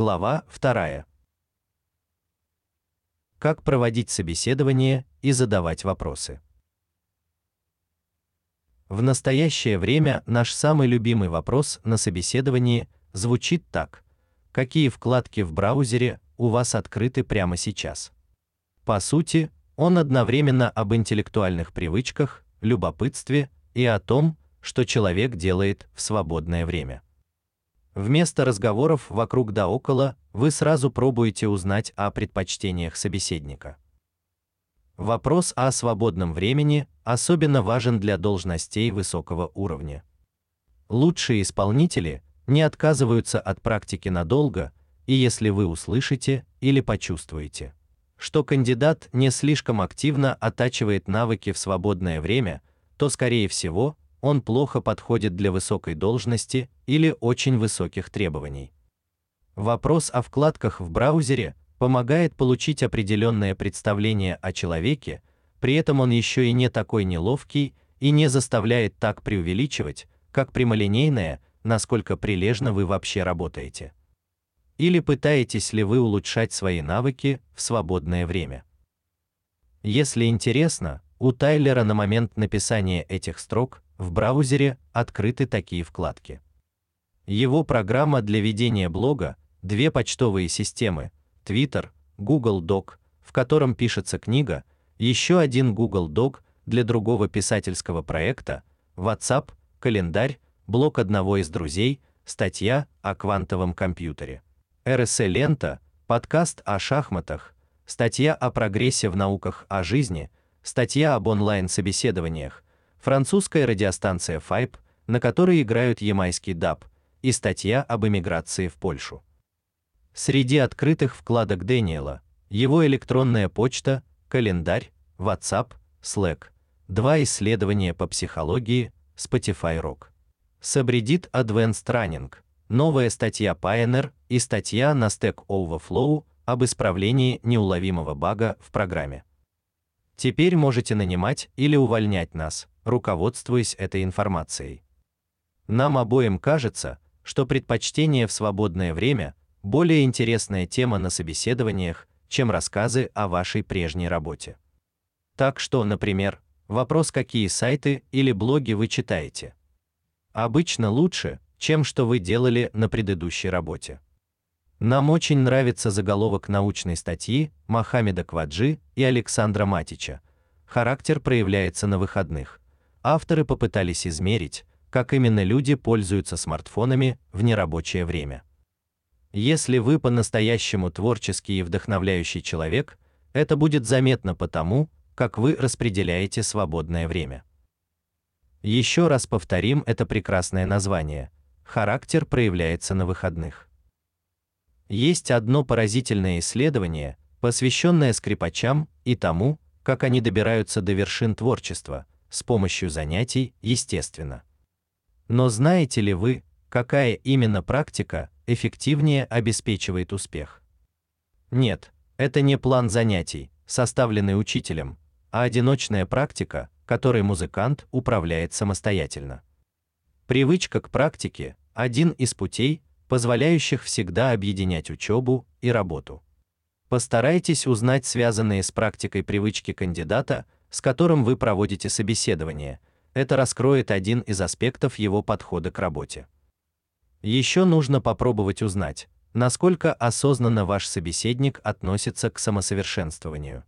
Глава 2. Как проводить собеседование и задавать вопросы. В настоящее время наш самый любимый вопрос на собеседовании звучит так: какие вкладки в браузере у вас открыты прямо сейчас? По сути, он одновременно об интеллектуальных привычках, любопытстве и о том, что человек делает в свободное время. Вместо разговоров вокруг да около, вы сразу пробуете узнать о предпочтениях собеседника. Вопрос о свободном времени особенно важен для должностей высокого уровня. Лучшие исполнители не отказываются от практики надолго, и если вы услышите или почувствуете, что кандидат не слишком активно оттачивает навыки в свободное время, то скорее всего, он плохо подходит для высокой должности или очень высоких требований. Вопрос о вкладках в браузере помогает получить определенное представление о человеке, при этом он еще и не такой неловкий и не заставляет так преувеличивать, как прямолинейное, насколько прилежно вы вообще работаете. Или пытаетесь ли вы улучшать свои навыки в свободное время. Если интересно, у Тайлера на момент написания этих строк в браузере открыты такие вкладки. Его программа для ведения блога, две почтовые системы, Twitter, Google Doc, в котором пишется книга, еще один Google Doc для другого писательского проекта, WhatsApp, календарь, блог одного из друзей, статья о квантовом компьютере. RSS-лента, подкаст о шахматах, статья о прогрессе в науках о жизни, статья об онлайн-собеседованиях, французская радиостанция FIPE, на которой играют ямайский даб, и статья об эмиграции в Польшу. Среди открытых вкладок Дэниела его электронная почта, календарь, WhatsApp, Slack, два исследования по психологии, Spotify Rock. Subreddit Advanced Running, новая статья Pioneer и статья на Stack Overflow об исправлении неуловимого бага в программе. Теперь можете нанимать или увольнять нас, руководствуясь этой информацией. Нам обоим кажется, что предпочтение в свободное время более интересная тема на собеседованиях, чем рассказы о вашей прежней работе. Так что, например, вопрос, какие сайты или блоги вы читаете. Обычно лучше, чем что вы делали на предыдущей работе. Нам очень нравится заголовок научной статьи Мохаммеда Кваджи и Александра Матича. Характер проявляется на выходных. Авторы попытались измерить, как именно люди пользуются смартфонами в нерабочее время. Если вы по-настоящему творческий и вдохновляющий человек, это будет заметно потому, как вы распределяете свободное время. Еще раз повторим это прекрасное название. Характер проявляется на выходных. Есть одно поразительное исследование, посвященное скрипачам и тому, как они добираются до вершин творчества с помощью занятий, естественно. Но знаете ли вы, какая именно практика эффективнее обеспечивает успех? Нет, это не план занятий, составленный учителем, а одиночная практика, которой музыкант управляет самостоятельно. Привычка к практике один из путей, позволяющих всегда объединять учебу и работу. Постарайтесь узнать связанные с практикой привычки кандидата, с которым вы проводите собеседование. Это раскроет один из аспектов его подхода к работе. Еще нужно попробовать узнать, насколько осознанно ваш собеседник относится к самосовершенствованию.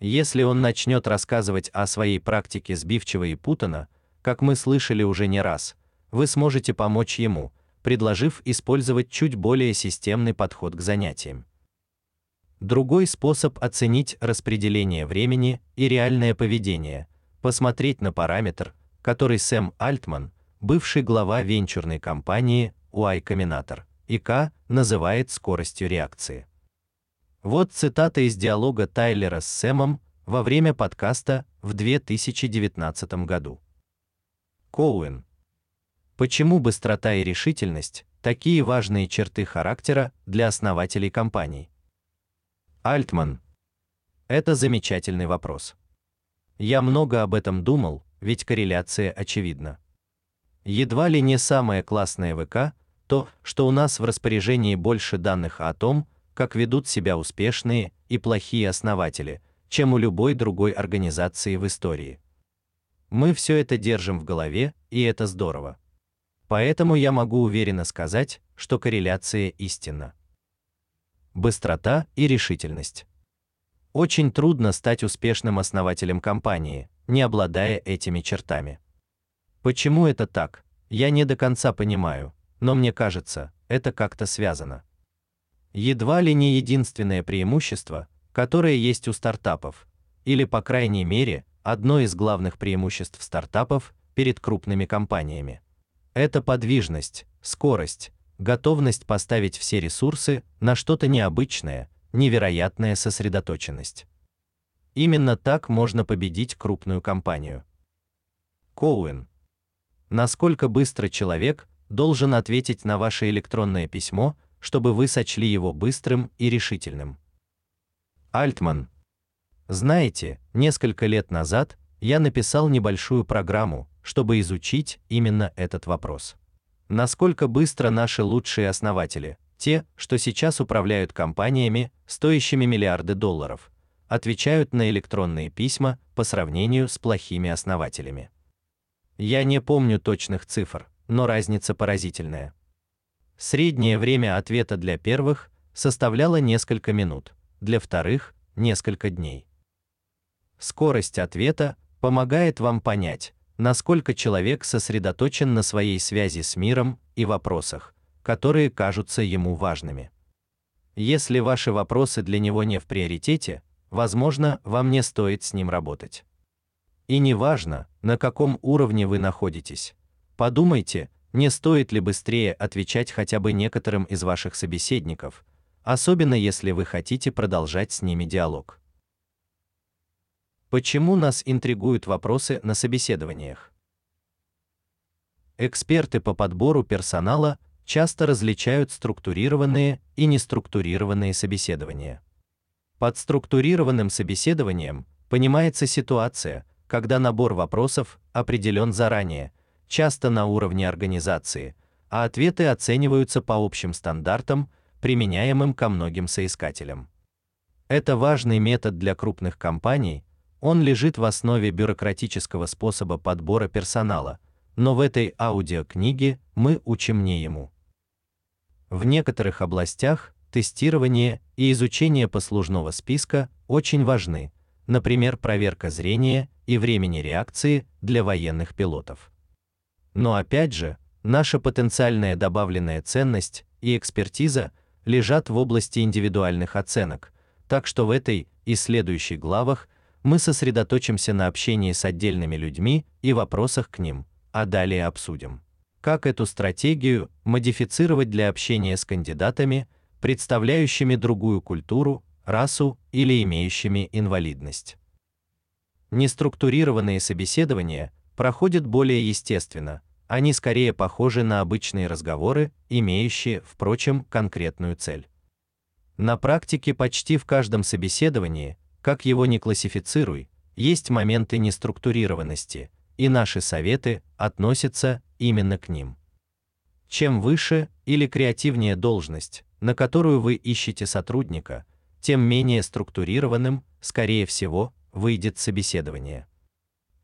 Если он начнет рассказывать о своей практике сбивчиво и путано, как мы слышали уже не раз, вы сможете помочь ему, предложив использовать чуть более системный подход к занятиям. Другой способ оценить распределение времени и реальное поведение посмотреть на параметр, который Сэм Альтман, бывший глава венчурной компании Y Combinator, ИК, называет скоростью реакции. Вот цитата из диалога Тайлера с Сэмом во время подкаста в 2019 году. Коуэн. Почему быстрота и решительность такие важные черты характера для основателей компаний? Альтман. Это замечательный вопрос. Я много об этом думал, ведь корреляция очевидна. Едва ли не самая классная ВК, то, что у нас в распоряжении больше данных о том, как ведут себя успешные и плохие основатели, чем у любой другой организации в истории. Мы все это держим в голове, и это здорово. Поэтому я могу уверенно сказать, что корреляция истинна. Быстрота и решительность. Очень трудно стать успешным основателем компании, не обладая этими чертами. Почему это так? Я не до конца понимаю, но мне кажется, это как-то связано. Едва ли не единственное преимущество, которое есть у стартапов, или по крайней мере, одно из главных преимуществ стартапов перед крупными компаниями. Это подвижность, скорость, готовность поставить все ресурсы на что-то необычное, невероятная сосредоточенность. Именно так можно победить крупную компанию. Коуэн. Насколько быстро человек должен ответить на ваше электронное письмо, чтобы вы сочли его быстрым и решительным? Альтман. Знаете, несколько лет назад я написал небольшую программу, чтобы изучить именно этот вопрос. Насколько быстро наши лучшие основатели, те, что сейчас управляют компаниями, стоящими миллиарды долларов, отвечают на электронные письма по сравнению с плохими основателями. Я не помню точных цифр, но разница поразительная. Среднее время ответа для первых составляло несколько минут, для вторых несколько дней. Скорость ответа помогает вам понять, насколько человек сосредоточен на своей связи с миром и вопросах, которые кажутся ему важными. Если ваши вопросы для него не в приоритете, возможно, вам не стоит с ним работать. И неважно, на каком уровне вы находитесь. Подумайте, не стоит ли быстрее отвечать хотя бы некоторым из ваших собеседников, особенно если вы хотите продолжать с ними диалог. Почему нас интригуют вопросы на собеседованиях? Эксперты по подбору персонала часто различают структурированные и неструктурированные собеседования. Под структурированным собеседованием понимается ситуация, когда набор вопросов определен заранее, часто на уровне организации, а ответы оцениваются по общим стандартам, применяемым ко многим соискателям. Это важный метод для крупных компаний, он лежит в основе бюрократического способа подбора персонала, но в этой аудиокниге мы учим не ему. В некоторых областях тестирование и изучение послужного списка очень важны, например, проверка зрения и времени реакции для военных пилотов. Но опять же, наша потенциальная добавленная ценность и экспертиза лежат в области индивидуальных оценок, так что в этой и следующей главах мы сосредоточимся на общении с отдельными людьми и вопросах к ним, а далее обсудим, как эту стратегию модифицировать для общения с кандидатами, представляющими другую культуру, расу или имеющими инвалидность. Неструктурированные собеседования проходят более естественно, они скорее похожи на обычные разговоры, имеющие, впрочем, конкретную цель. На практике почти в каждом собеседовании как его ни классифицируй, есть моменты неструктурированности, и наши советы относятся именно к ним. Чем выше или креативнее должность, на которую вы ищете сотрудника, тем менее структурированным, скорее всего, выйдет собеседование.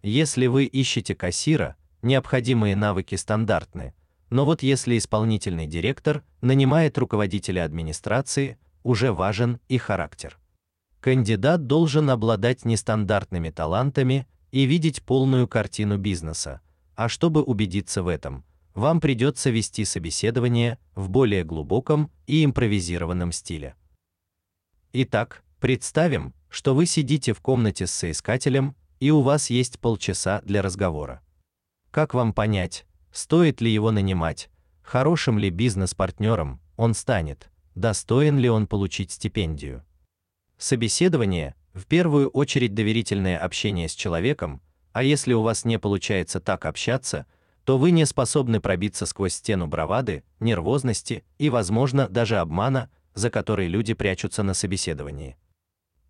Если вы ищете кассира, необходимые навыки стандартны, но вот если исполнительный директор нанимает руководителя администрации, уже важен и характер. Кандидат должен обладать нестандартными талантами и видеть полную картину бизнеса. А чтобы убедиться в этом, вам придется вести собеседование в более глубоком и импровизированном стиле. Итак, представим, что вы сидите в комнате с соискателем, и у вас есть полчаса для разговора. Как вам понять, стоит ли его нанимать, хорошим ли бизнес-партнером он станет, достоин ли он получить стипендию? Собеседование в первую очередь доверительное общение с человеком, а если у вас не получается так общаться, то вы не способны пробиться сквозь стену бравады, нервозности и, возможно, даже обмана, за который люди прячутся на собеседовании.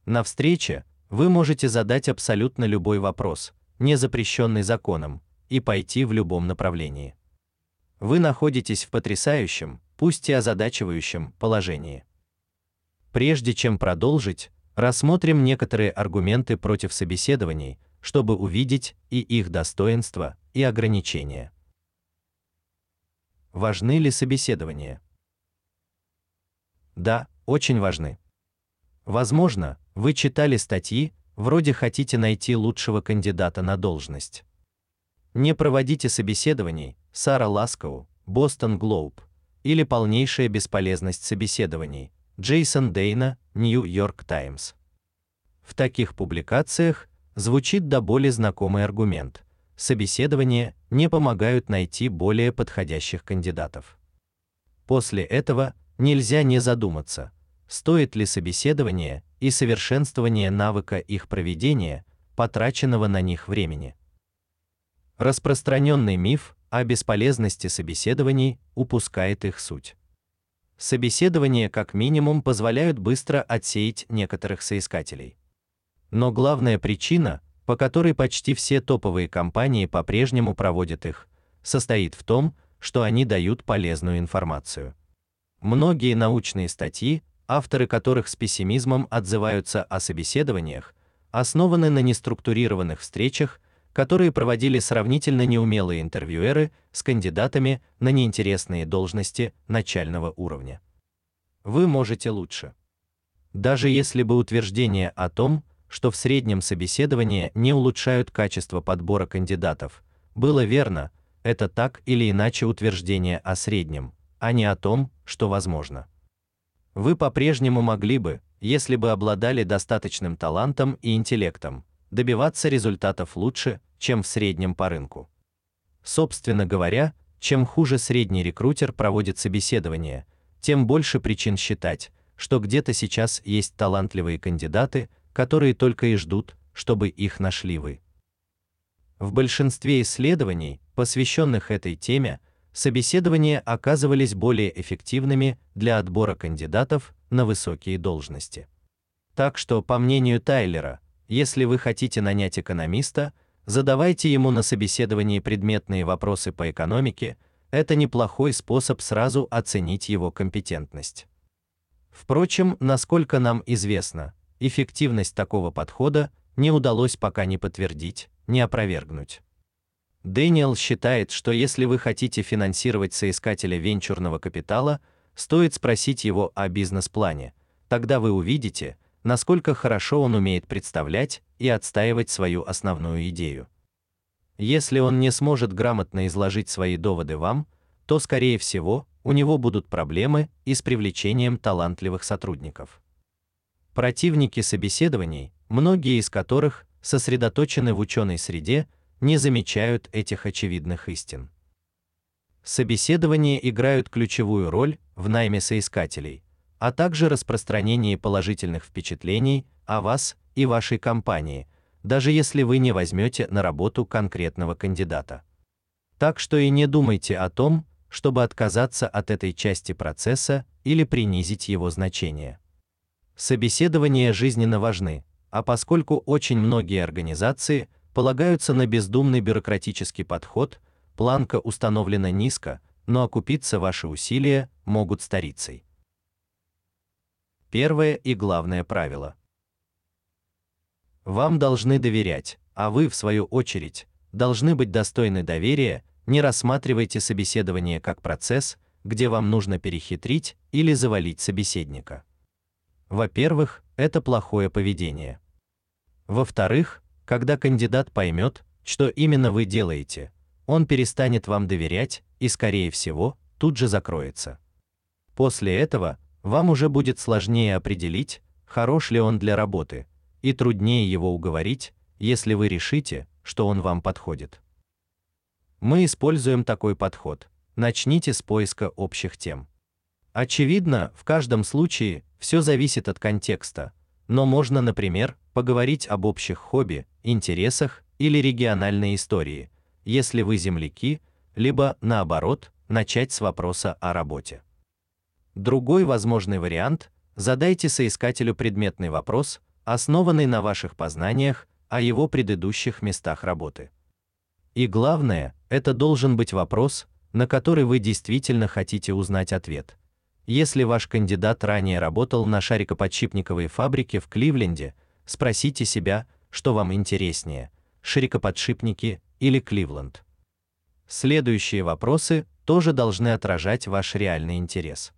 На встрече вы можете задать абсолютно любой вопрос, не запрещенный законом, и пойти в любом направлении. Вы находитесь в потрясающем, пусть и озадачивающем положении. Прежде чем продолжить, рассмотрим некоторые аргументы против собеседований, чтобы увидеть и их достоинства, и ограничения. Важны ли собеседования? Да, очень важны. Возможно, вы читали статьи, вроде хотите найти лучшего кандидата на должность. Не проводите собеседований, Сара Ласкоу, Бостон Глоуб, или полнейшая бесполезность собеседований, Джейсон Дейна, Нью-Йорк Таймс. В таких публикациях звучит до боли знакомый аргумент. Собеседования не помогают найти более подходящих кандидатов. После этого нельзя не задуматься, стоит ли собеседование и совершенствование навыка их проведения, потраченного на них времени. Распространенный миф о бесполезности собеседований упускает их суть. Собеседования как минимум позволяют быстро отсеять некоторых соискателей. Но главная причина, по которой почти все топовые компании по-прежнему проводят их, состоит в том, что они дают полезную информацию. Многие научные статьи, авторы которых с пессимизмом отзываются о собеседованиях, основаны на неструктурированных встречах, которые проводили сравнительно неумелые интервьюеры с кандидатами на неинтересные должности начального уровня. Вы можете лучше. Даже если бы утверждение о том, что в среднем собеседования не улучшают качество подбора кандидатов. Было верно, это так или иначе утверждение о среднем, а не о том, что возможно. Вы по-прежнему могли бы, если бы обладали достаточным талантом и интеллектом, добиваться результатов лучше, чем в среднем по рынку. Собственно говоря, чем хуже средний рекрутер проводит собеседование, тем больше причин считать, что где-то сейчас есть талантливые кандидаты, которые только и ждут, чтобы их нашли вы. В большинстве исследований, посвященных этой теме, собеседования оказывались более эффективными для отбора кандидатов на высокие должности. Так что, по мнению Тайлера, если вы хотите нанять экономиста, задавайте ему на собеседовании предметные вопросы по экономике, это неплохой способ сразу оценить его компетентность. Впрочем, насколько нам известно, эффективность такого подхода не удалось пока не подтвердить, не опровергнуть. Дэниел считает, что если вы хотите финансировать соискателя венчурного капитала, стоит спросить его о бизнес-плане. Тогда вы увидите, насколько хорошо он умеет представлять и отстаивать свою основную идею. Если он не сможет грамотно изложить свои доводы вам, то скорее всего, у него будут проблемы и с привлечением талантливых сотрудников. Противники собеседований, многие из которых сосредоточены в ученой среде, не замечают этих очевидных истин. Собеседования играют ключевую роль в найме соискателей, а также распространении положительных впечатлений о вас и вашей компании, даже если вы не возьмете на работу конкретного кандидата. Так что и не думайте о том, чтобы отказаться от этой части процесса или принизить его значение. Собеседования жизненно важны, а поскольку очень многие организации полагаются на бездумный бюрократический подход, планка установлена низко, но окупиться ваши усилия могут старицей. Первое и главное правило. Вам должны доверять, а вы в свою очередь должны быть достойны доверия. Не рассматривайте собеседование как процесс, где вам нужно перехитрить или завалить собеседника. Во-первых, это плохое поведение. Во-вторых, когда кандидат поймет, что именно вы делаете, он перестанет вам доверять и скорее всего, тут же закроется. После этого вам уже будет сложнее определить, хорош ли он для работы, и труднее его уговорить, если вы решите, что он вам подходит. Мы используем такой подход. Начните с поиска общих тем. Очевидно, в каждом случае все зависит от контекста, но можно, например, поговорить об общих хобби, интересах или региональной истории, если вы земляки, либо наоборот, начать с вопроса о работе. Другой возможный вариант задайте соискателю предметный вопрос, основанный на ваших познаниях о его предыдущих местах работы. И главное, это должен быть вопрос, на который вы действительно хотите узнать ответ. Если ваш кандидат ранее работал на шарикоподшипниковой фабрике в Кливленде, спросите себя, что вам интереснее: шарикоподшипники или Кливленд. Следующие вопросы тоже должны отражать ваш реальный интерес.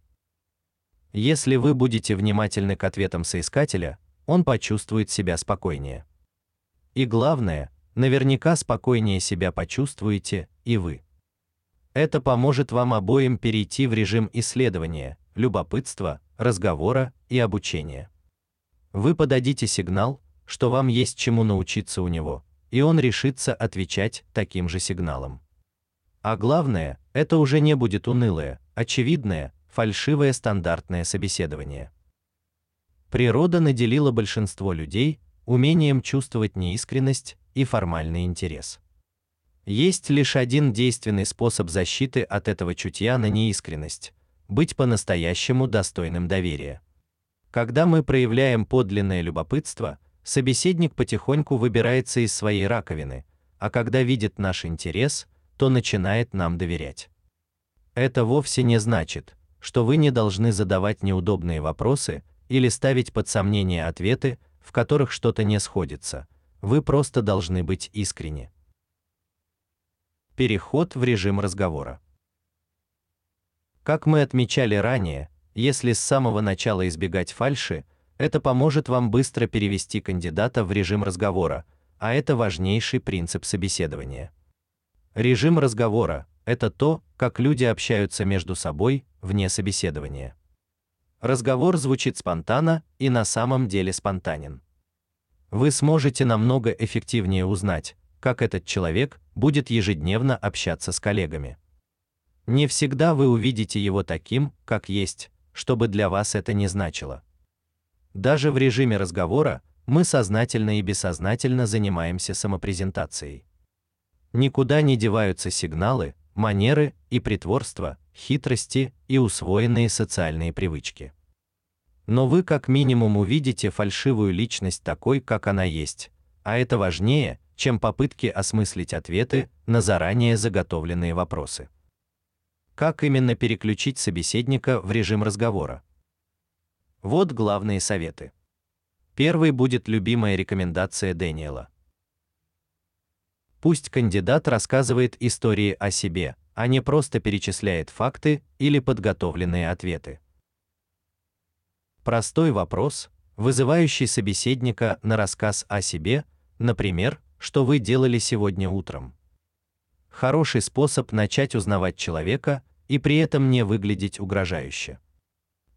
Если вы будете внимательны к ответам соискателя, он почувствует себя спокойнее. И главное, наверняка спокойнее себя почувствуете и вы. Это поможет вам обоим перейти в режим исследования, любопытства, разговора и обучения. Вы подадите сигнал, что вам есть чему научиться у него, и он решится отвечать таким же сигналом. А главное, это уже не будет унылое, очевидное, фальшивое стандартное собеседование. Природа наделила большинство людей умением чувствовать неискренность и формальный интерес. Есть лишь один действенный способ защиты от этого чутья на неискренность быть по-настоящему достойным доверия. Когда мы проявляем подлинное любопытство, собеседник потихоньку выбирается из своей раковины, а когда видит наш интерес, то начинает нам доверять. Это вовсе не значит, что вы не должны задавать неудобные вопросы или ставить под сомнение ответы, в которых что-то не сходится. Вы просто должны быть искренни. Переход в режим разговора. Как мы отмечали ранее, если с самого начала избегать фальши, это поможет вам быстро перевести кандидата в режим разговора, а это важнейший принцип собеседования. Режим разговора это то, как люди общаются между собой вне собеседования. Разговор звучит спонтанно и на самом деле спонтанен. Вы сможете намного эффективнее узнать, как этот человек будет ежедневно общаться с коллегами. Не всегда вы увидите его таким, как есть, чтобы для вас это не значило. Даже в режиме разговора мы сознательно и бессознательно занимаемся самопрезентацией. Никуда не деваются сигналы, манеры и притворства, хитрости и усвоенные социальные привычки. Но вы как минимум увидите фальшивую личность такой, как она есть, а это важнее, чем попытки осмыслить ответы на заранее заготовленные вопросы. Как именно переключить собеседника в режим разговора? Вот главные советы. Первый будет любимая рекомендация Дэниела. Пусть кандидат рассказывает истории о себе, а не просто перечисляет факты или подготовленные ответы. Простой вопрос, вызывающий собеседника на рассказ о себе, например, что вы делали сегодня утром. Хороший способ начать узнавать человека и при этом не выглядеть угрожающе.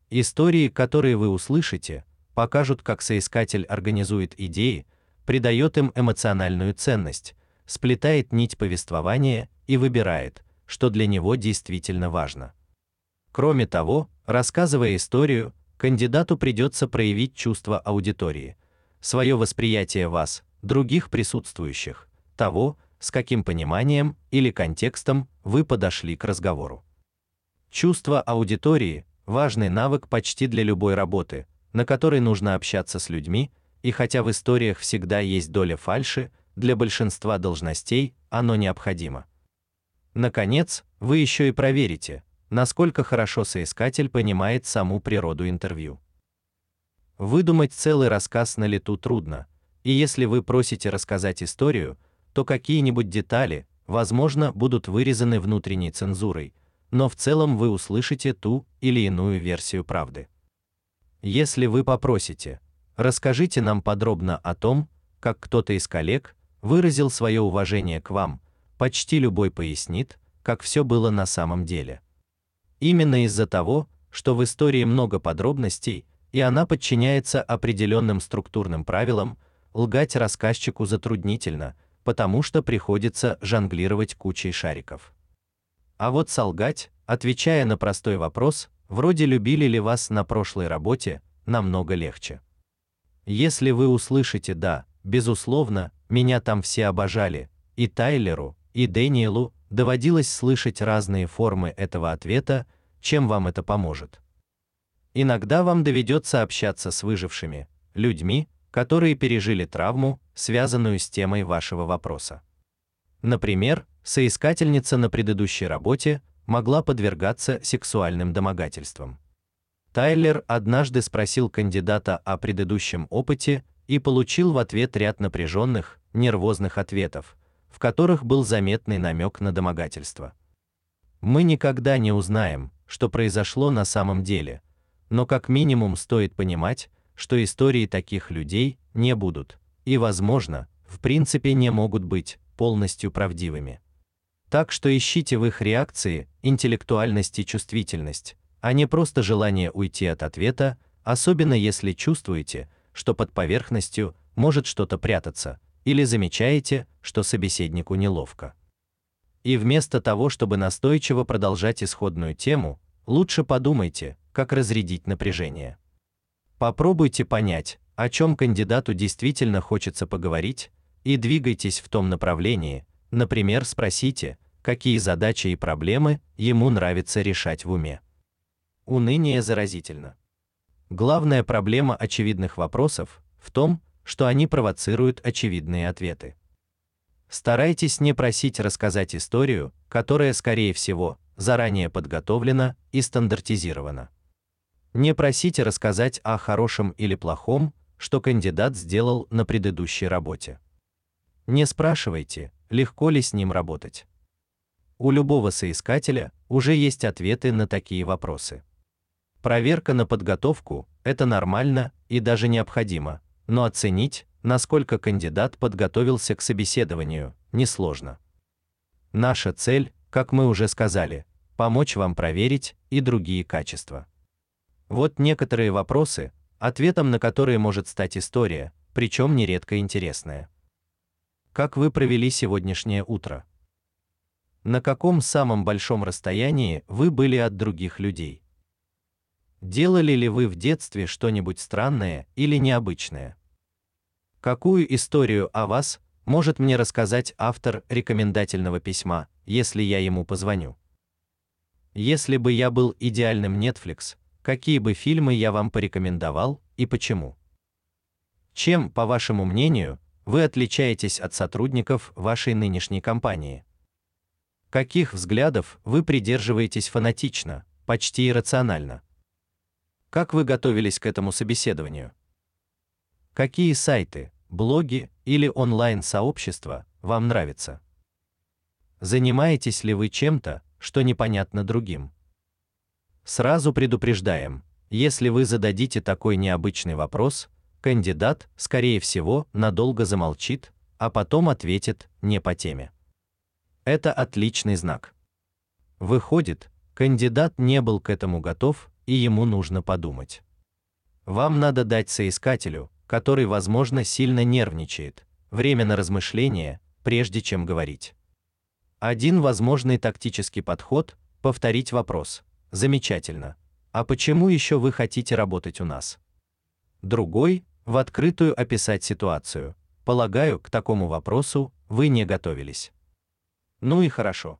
Истории, которые вы услышите, покажут, как соискатель организует идеи, придает им эмоциональную ценность, сплетает нить повествования и выбирает, что для него действительно важно. Кроме того, рассказывая историю, кандидату придется проявить чувство аудитории, свое восприятие вас, других присутствующих, того, с каким пониманием или контекстом вы подошли к разговору. Чувство аудитории важный навык почти для любой работы, на которой нужно общаться с людьми, и хотя в историях всегда есть доля фальши, для большинства должностей оно необходимо. Наконец, вы еще и проверите, насколько хорошо соискатель понимает саму природу интервью. Выдумать целый рассказ на лету трудно, и если вы просите рассказать историю, то какие-нибудь детали, возможно, будут вырезаны внутренней цензурой, но в целом вы услышите ту или иную версию правды. Если вы попросите, расскажите нам подробно о том, как кто-то из коллег выразил свое уважение к вам, почти любой пояснит, как все было на самом деле. Именно из-за того, что в истории много подробностей, и она подчиняется определенным структурным правилам, лгать рассказчику затруднительно, потому что приходится жонглировать кучей шариков. А вот солгать, отвечая на простой вопрос, вроде любили ли вас на прошлой работе, намного легче. Если вы услышите да, безусловно, меня там все обожали, и Тайлеру, и Дэниелу доводилось слышать разные формы этого ответа, чем вам это поможет. Иногда вам доведется общаться с выжившими людьми, которые пережили травму, связанную с темой вашего вопроса. Например, Соискательница на предыдущей работе могла подвергаться сексуальным домогательствам. Тайлер однажды спросил кандидата о предыдущем опыте и получил в ответ ряд напряженных, нервозных ответов, в которых был заметный намек на домогательство. Мы никогда не узнаем, что произошло на самом деле, но как минимум стоит понимать, что истории таких людей не будут и, возможно, в принципе не могут быть полностью правдивыми. Так что ищите в их реакции интеллектуальность и чувствительность, а не просто желание уйти от ответа, особенно если чувствуете, что под поверхностью может что-то прятаться, или замечаете, что собеседнику неловко. И вместо того, чтобы настойчиво продолжать исходную тему, лучше подумайте, как разрядить напряжение. Попробуйте понять, о чем кандидату действительно хочется поговорить, и двигайтесь в том направлении, Например, спросите, какие задачи и проблемы ему нравится решать в уме. Уныние заразительно. Главная проблема очевидных вопросов в том, что они провоцируют очевидные ответы. Старайтесь не просить рассказать историю, которая, скорее всего, заранее подготовлена и стандартизирована. Не просите рассказать о хорошем или плохом, что кандидат сделал на предыдущей работе. Не спрашивайте, легко ли с ним работать. У любого соискателя уже есть ответы на такие вопросы. Проверка на подготовку это нормально и даже необходимо, но оценить, насколько кандидат подготовился к собеседованию, несложно. Наша цель, как мы уже сказали, помочь вам проверить и другие качества. Вот некоторые вопросы, ответом на которые может стать история, причем нередко интересная. Как вы провели сегодняшнее утро? На каком самом большом расстоянии вы были от других людей? Делали ли вы в детстве что-нибудь странное или необычное? Какую историю о вас может мне рассказать автор рекомендательного письма, если я ему позвоню? Если бы я был идеальным Netflix, какие бы фильмы я вам порекомендовал и почему? Чем, по вашему мнению, вы отличаетесь от сотрудников вашей нынешней компании? Каких взглядов вы придерживаетесь фанатично, почти иррационально? Как вы готовились к этому собеседованию? Какие сайты, блоги или онлайн-сообщества вам нравятся? Занимаетесь ли вы чем-то, что непонятно другим? Сразу предупреждаем, если вы зададите такой необычный вопрос, кандидат, скорее всего, надолго замолчит, а потом ответит не по теме. Это отличный знак. Выходит, кандидат не был к этому готов, и ему нужно подумать. Вам надо дать соискателю, который, возможно, сильно нервничает, время на размышление, прежде чем говорить. Один возможный тактический подход повторить вопрос. Замечательно. А почему еще вы хотите работать у нас? Другой в открытую описать ситуацию. Полагаю, к такому вопросу вы не готовились. Ну и хорошо.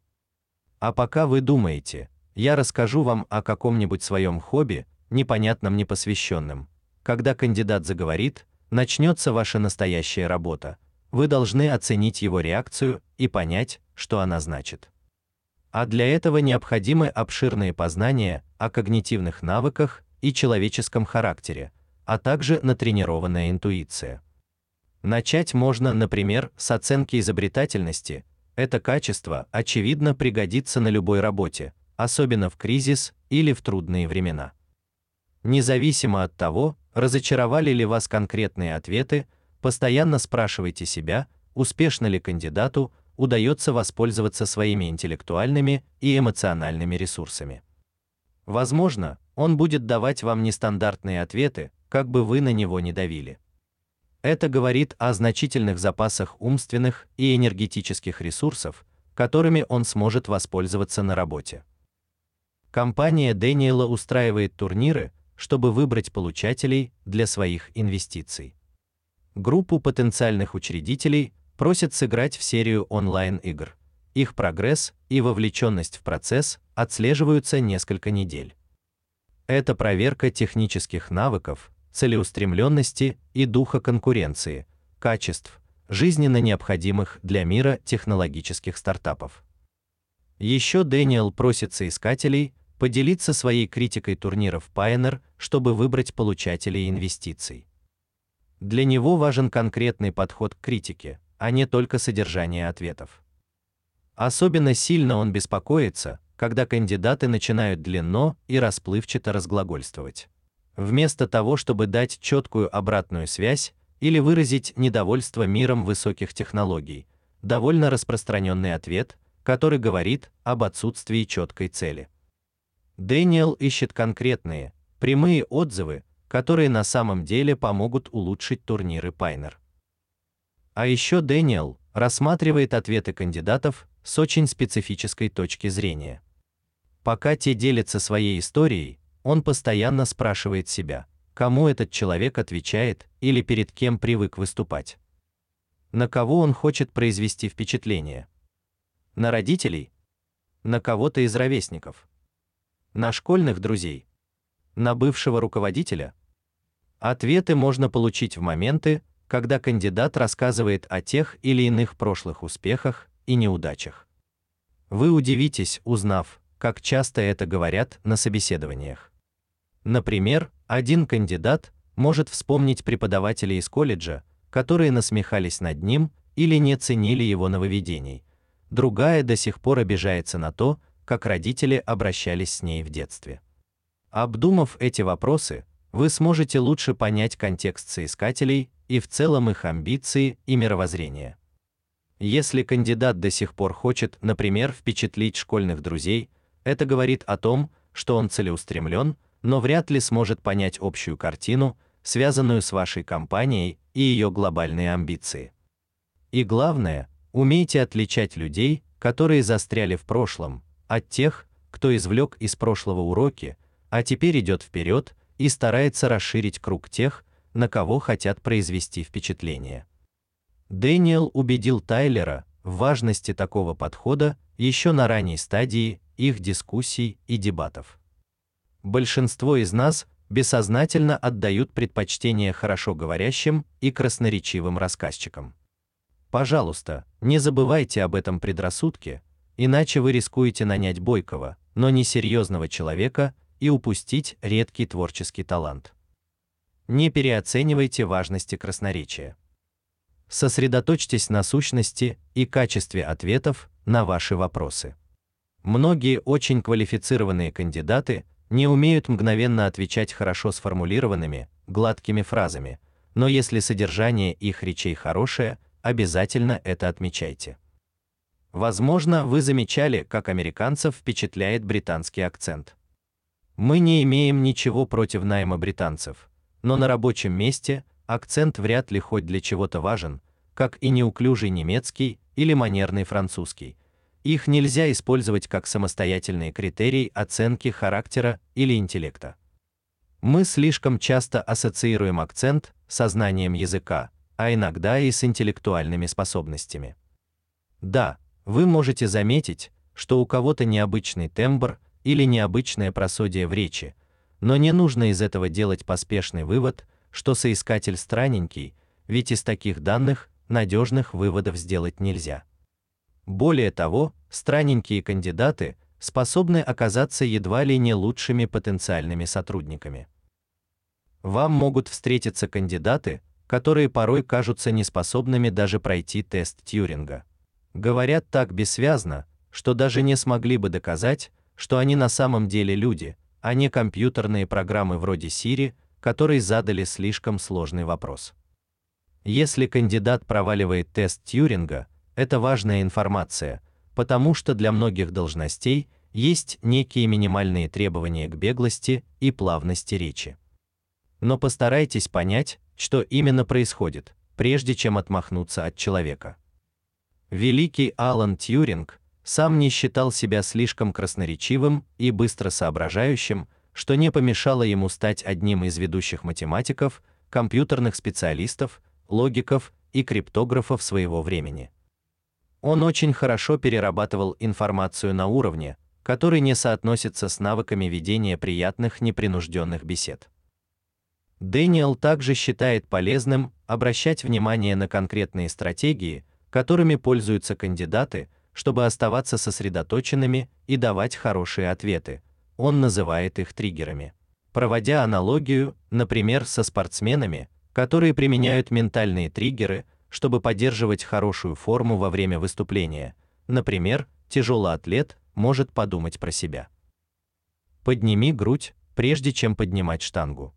А пока вы думаете, я расскажу вам о каком-нибудь своем хобби, непонятном непосвященном. Когда кандидат заговорит, начнется ваша настоящая работа. Вы должны оценить его реакцию и понять, что она значит. А для этого необходимы обширные познания о когнитивных навыках и человеческом характере, а также натренированная интуиция. Начать можно, например, с оценки изобретательности. Это качество очевидно пригодится на любой работе, особенно в кризис или в трудные времена. Независимо от того, разочаровали ли вас конкретные ответы, постоянно спрашивайте себя, успешно ли кандидату удается воспользоваться своими интеллектуальными и эмоциональными ресурсами. Возможно, он будет давать вам нестандартные ответы, как бы вы на него не давили. Это говорит о значительных запасах умственных и энергетических ресурсов, которыми он сможет воспользоваться на работе. Компания Дэниела устраивает турниры, чтобы выбрать получателей для своих инвестиций. Группу потенциальных учредителей просят сыграть в серию онлайн-игр. Их прогресс и вовлеченность в процесс отслеживаются несколько недель. Это проверка технических навыков, целеустремленности и духа конкуренции, качеств, жизненно необходимых для мира технологических стартапов. Еще Дэниел просит соискателей поделиться своей критикой турниров Pioneer, чтобы выбрать получателей инвестиций. Для него важен конкретный подход к критике, а не только содержание ответов. Особенно сильно он беспокоится, когда кандидаты начинают длинно и расплывчато разглагольствовать. Вместо того, чтобы дать четкую обратную связь или выразить недовольство миром высоких технологий, довольно распространенный ответ, который говорит об отсутствии четкой цели. Дэниел ищет конкретные, прямые отзывы, которые на самом деле помогут улучшить турниры Пайнер. А еще Дэниел рассматривает ответы кандидатов с очень специфической точки зрения. Пока те делятся своей историей, он постоянно спрашивает себя, кому этот человек отвечает или перед кем привык выступать. На кого он хочет произвести впечатление? На родителей? На кого-то из ровесников? На школьных друзей? На бывшего руководителя? Ответы можно получить в моменты, когда кандидат рассказывает о тех или иных прошлых успехах и неудачах. Вы удивитесь, узнав, как часто это говорят на собеседованиях. Например, один кандидат может вспомнить преподавателей из колледжа, которые насмехались над ним или не ценили его нововведений. Другая до сих пор обижается на то, как родители обращались с ней в детстве. Обдумав эти вопросы, вы сможете лучше понять контекст соискателей и в целом их амбиции и мировоззрение. Если кандидат до сих пор хочет, например, впечатлить школьных друзей, это говорит о том, что он целеустремлен, но вряд ли сможет понять общую картину, связанную с вашей компанией и ее глобальные амбиции. И главное, умейте отличать людей, которые застряли в прошлом, от тех, кто извлек из прошлого уроки, а теперь идет вперед и старается расширить круг тех, на кого хотят произвести впечатление. Дэниел убедил Тайлера в важности такого подхода еще на ранней стадии их дискуссий и дебатов. Большинство из нас бессознательно отдают предпочтение хорошо говорящим и красноречивым рассказчикам. Пожалуйста, не забывайте об этом предрассудке, иначе вы рискуете нанять бойкого, но несерьезного человека и упустить редкий творческий талант. Не переоценивайте важности красноречия. Сосредоточьтесь на сущности и качестве ответов на ваши вопросы. Многие очень квалифицированные кандидаты не умеют мгновенно отвечать хорошо сформулированными, гладкими фразами, но если содержание их речей хорошее, обязательно это отмечайте. Возможно, вы замечали, как американцев впечатляет британский акцент. Мы не имеем ничего против найма британцев, но на рабочем месте акцент вряд ли хоть для чего-то важен, как и неуклюжий немецкий или манерный французский. Их нельзя использовать как самостоятельные критерии оценки характера или интеллекта. Мы слишком часто ассоциируем акцент со знанием языка, а иногда и с интеллектуальными способностями. Да, вы можете заметить, что у кого-то необычный тембр или необычное просодие в речи, но не нужно из этого делать поспешный вывод, что соискатель странненький, ведь из таких данных надежных выводов сделать нельзя. Более того, странненькие кандидаты способны оказаться едва ли не лучшими потенциальными сотрудниками. Вам могут встретиться кандидаты, которые порой кажутся неспособными даже пройти тест Тьюринга. Говорят так бессвязно, что даже не смогли бы доказать, что они на самом деле люди, а не компьютерные программы вроде Siri, которые задали слишком сложный вопрос. Если кандидат проваливает тест Тьюринга, это важная информация, потому что для многих должностей есть некие минимальные требования к беглости и плавности речи. Но постарайтесь понять, что именно происходит, прежде чем отмахнуться от человека. Великий Алан Тьюринг сам не считал себя слишком красноречивым и быстро соображающим, что не помешало ему стать одним из ведущих математиков, компьютерных специалистов, логиков и криптографов своего времени. Он очень хорошо перерабатывал информацию на уровне, который не соотносится с навыками ведения приятных непринужденных бесед. Дэниел также считает полезным обращать внимание на конкретные стратегии, которыми пользуются кандидаты, чтобы оставаться сосредоточенными и давать хорошие ответы. Он называет их триггерами. Проводя аналогию, например, со спортсменами, которые применяют ментальные триггеры, чтобы поддерживать хорошую форму во время выступления. Например, тяжелый атлет может подумать про себя. Подними грудь, прежде чем поднимать штангу.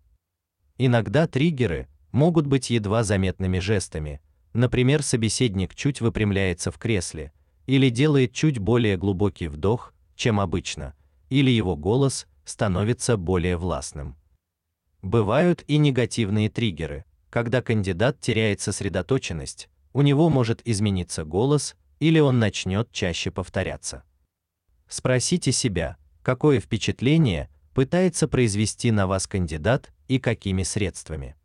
Иногда триггеры могут быть едва заметными жестами. Например, собеседник чуть выпрямляется в кресле или делает чуть более глубокий вдох, чем обычно, или его голос становится более властным. Бывают и негативные триггеры, когда кандидат теряет сосредоточенность, у него может измениться голос или он начнет чаще повторяться. Спросите себя, какое впечатление пытается произвести на вас кандидат и какими средствами.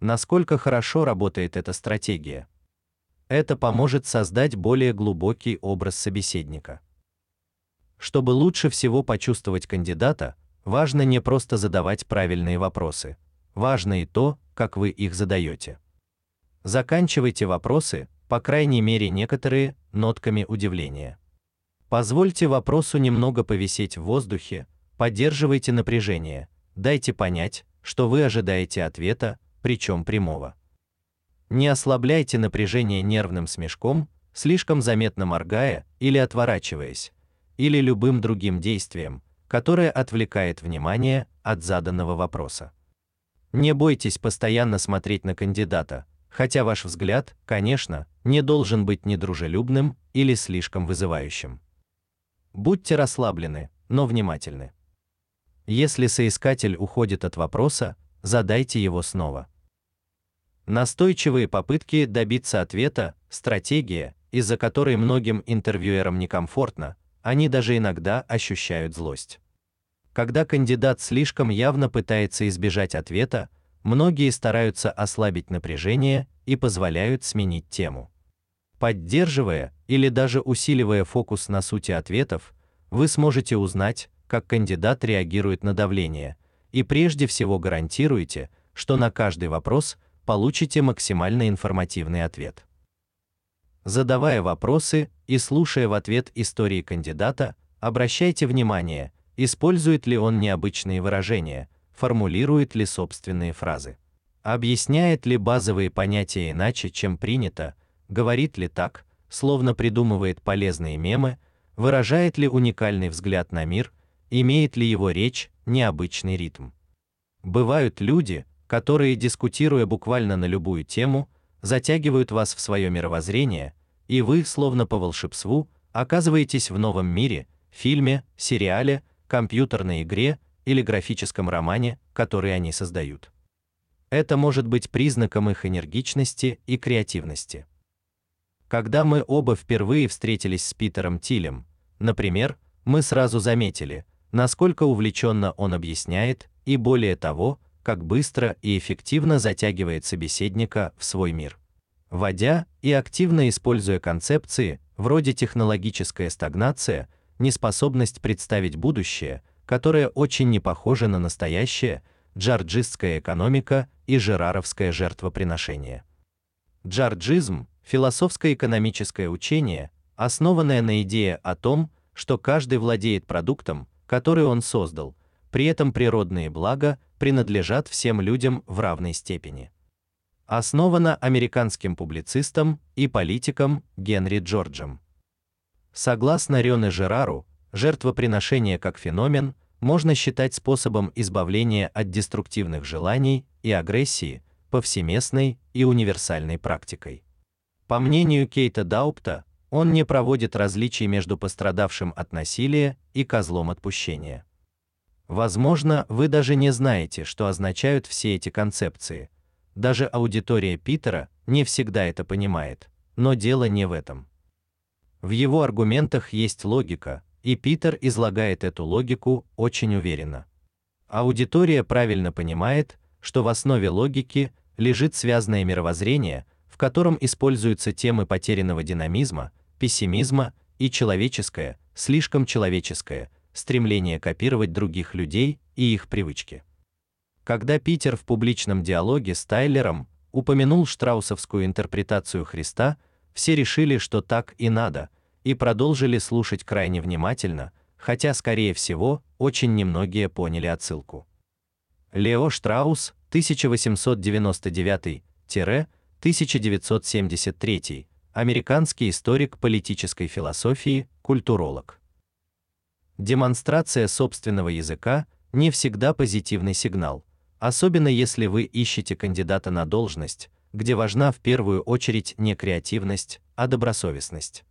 Насколько хорошо работает эта стратегия? Это поможет создать более глубокий образ собеседника. Чтобы лучше всего почувствовать кандидата, важно не просто задавать правильные вопросы, важно и то, как вы их задаете. Заканчивайте вопросы, по крайней мере, некоторые нотками удивления. Позвольте вопросу немного повисеть в воздухе, поддерживайте напряжение, дайте понять, что вы ожидаете ответа, причем прямого. Не ослабляйте напряжение нервным смешком, слишком заметно моргая или отворачиваясь, или любым другим действием, которое отвлекает внимание от заданного вопроса. Не бойтесь постоянно смотреть на кандидата, хотя ваш взгляд, конечно, не должен быть недружелюбным или слишком вызывающим. Будьте расслаблены, но внимательны. Если соискатель уходит от вопроса, задайте его снова. Настойчивые попытки добиться ответа стратегия, из-за которой многим интервьюерам некомфортно, они даже иногда ощущают злость. Когда кандидат слишком явно пытается избежать ответа, многие стараются ослабить напряжение и позволяют сменить тему. Поддерживая или даже усиливая фокус на сути ответов, вы сможете узнать, как кандидат реагирует на давление, и прежде всего гарантируете, что на каждый вопрос получите максимально информативный ответ. Задавая вопросы и слушая в ответ истории кандидата, обращайте внимание, использует ли он необычные выражения, формулирует ли собственные фразы, объясняет ли базовые понятия иначе, чем принято, говорит ли так, словно придумывает полезные мемы, выражает ли уникальный взгляд на мир, имеет ли его речь необычный ритм. Бывают люди, которые, дискутируя буквально на любую тему, затягивают вас в свое мировоззрение, и вы, словно по волшебству, оказываетесь в новом мире, фильме, сериале, компьютерной игре или графическом романе, который они создают. Это может быть признаком их энергичности и креативности. Когда мы оба впервые встретились с Питером Тилем, например, мы сразу заметили, насколько увлеченно он объясняет и более того, как быстро и эффективно затягивает собеседника в свой мир. Вводя и активно используя концепции вроде технологическая стагнация, неспособность представить будущее, которое очень не похоже на настоящее, джарджистская экономика и жераровское жертвоприношение. Джарджизм философское экономическое учение, основанное на идее о том, что каждый владеет продуктом, который он создал. При этом природные блага принадлежат всем людям в равной степени. Основано американским публицистом и политиком Генри Джорджем. Согласно Рёне Жерару, жертвоприношение как феномен можно считать способом избавления от деструктивных желаний и агрессии, повсеместной и универсальной практикой. По мнению Кейта Даупта, он не проводит различий между пострадавшим от насилия и козлом отпущения. Возможно, вы даже не знаете, что означают все эти концепции. Даже аудитория Питера не всегда это понимает, но дело не в этом. В его аргументах есть логика, и Питер излагает эту логику очень уверенно. Аудитория правильно понимает, что в основе логики лежит связанное мировоззрение, в котором используются темы потерянного динамизма, пессимизма и человеческое, слишком человеческое стремление копировать других людей и их привычки. Когда Питер в публичном диалоге с Тайлером упомянул штраусовскую интерпретацию Христа, все решили, что так и надо, и продолжили слушать крайне внимательно, хотя скорее всего, очень немногие поняли отсылку. Лео Штраус 1899-1973, американский историк политической философии, культуролог. Демонстрация собственного языка не всегда позитивный сигнал, особенно если вы ищете кандидата на должность, где важна в первую очередь не креативность, а добросовестность.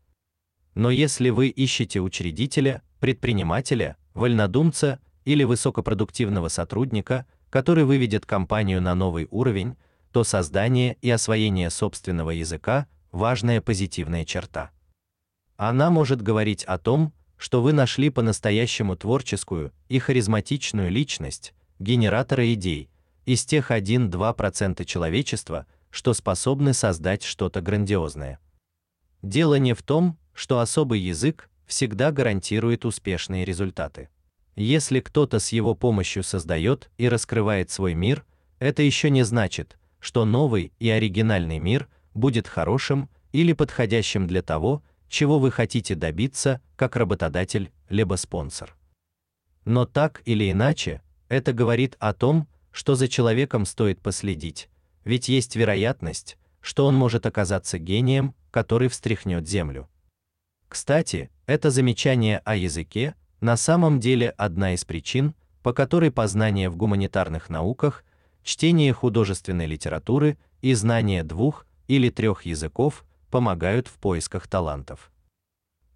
Но если вы ищете учредителя, предпринимателя, вольнодумца или высокопродуктивного сотрудника, который выведет компанию на новый уровень, то создание и освоение собственного языка важная позитивная черта. Она может говорить о том, что вы нашли по-настоящему творческую и харизматичную личность, генератора идей, из тех 1-2% человечества, что способны создать что-то грандиозное. Дело не в том, что особый язык всегда гарантирует успешные результаты. Если кто-то с его помощью создает и раскрывает свой мир, это еще не значит, что новый и оригинальный мир будет хорошим или подходящим для того, чего вы хотите добиться, как работодатель либо спонсор. Но так или иначе, это говорит о том, что за человеком стоит последить, ведь есть вероятность, что он может оказаться гением, который встряхнет землю. Кстати, это замечание о языке на самом деле одна из причин, по которой познание в гуманитарных науках, чтение художественной литературы и знание двух или трех языков помогают в поисках талантов.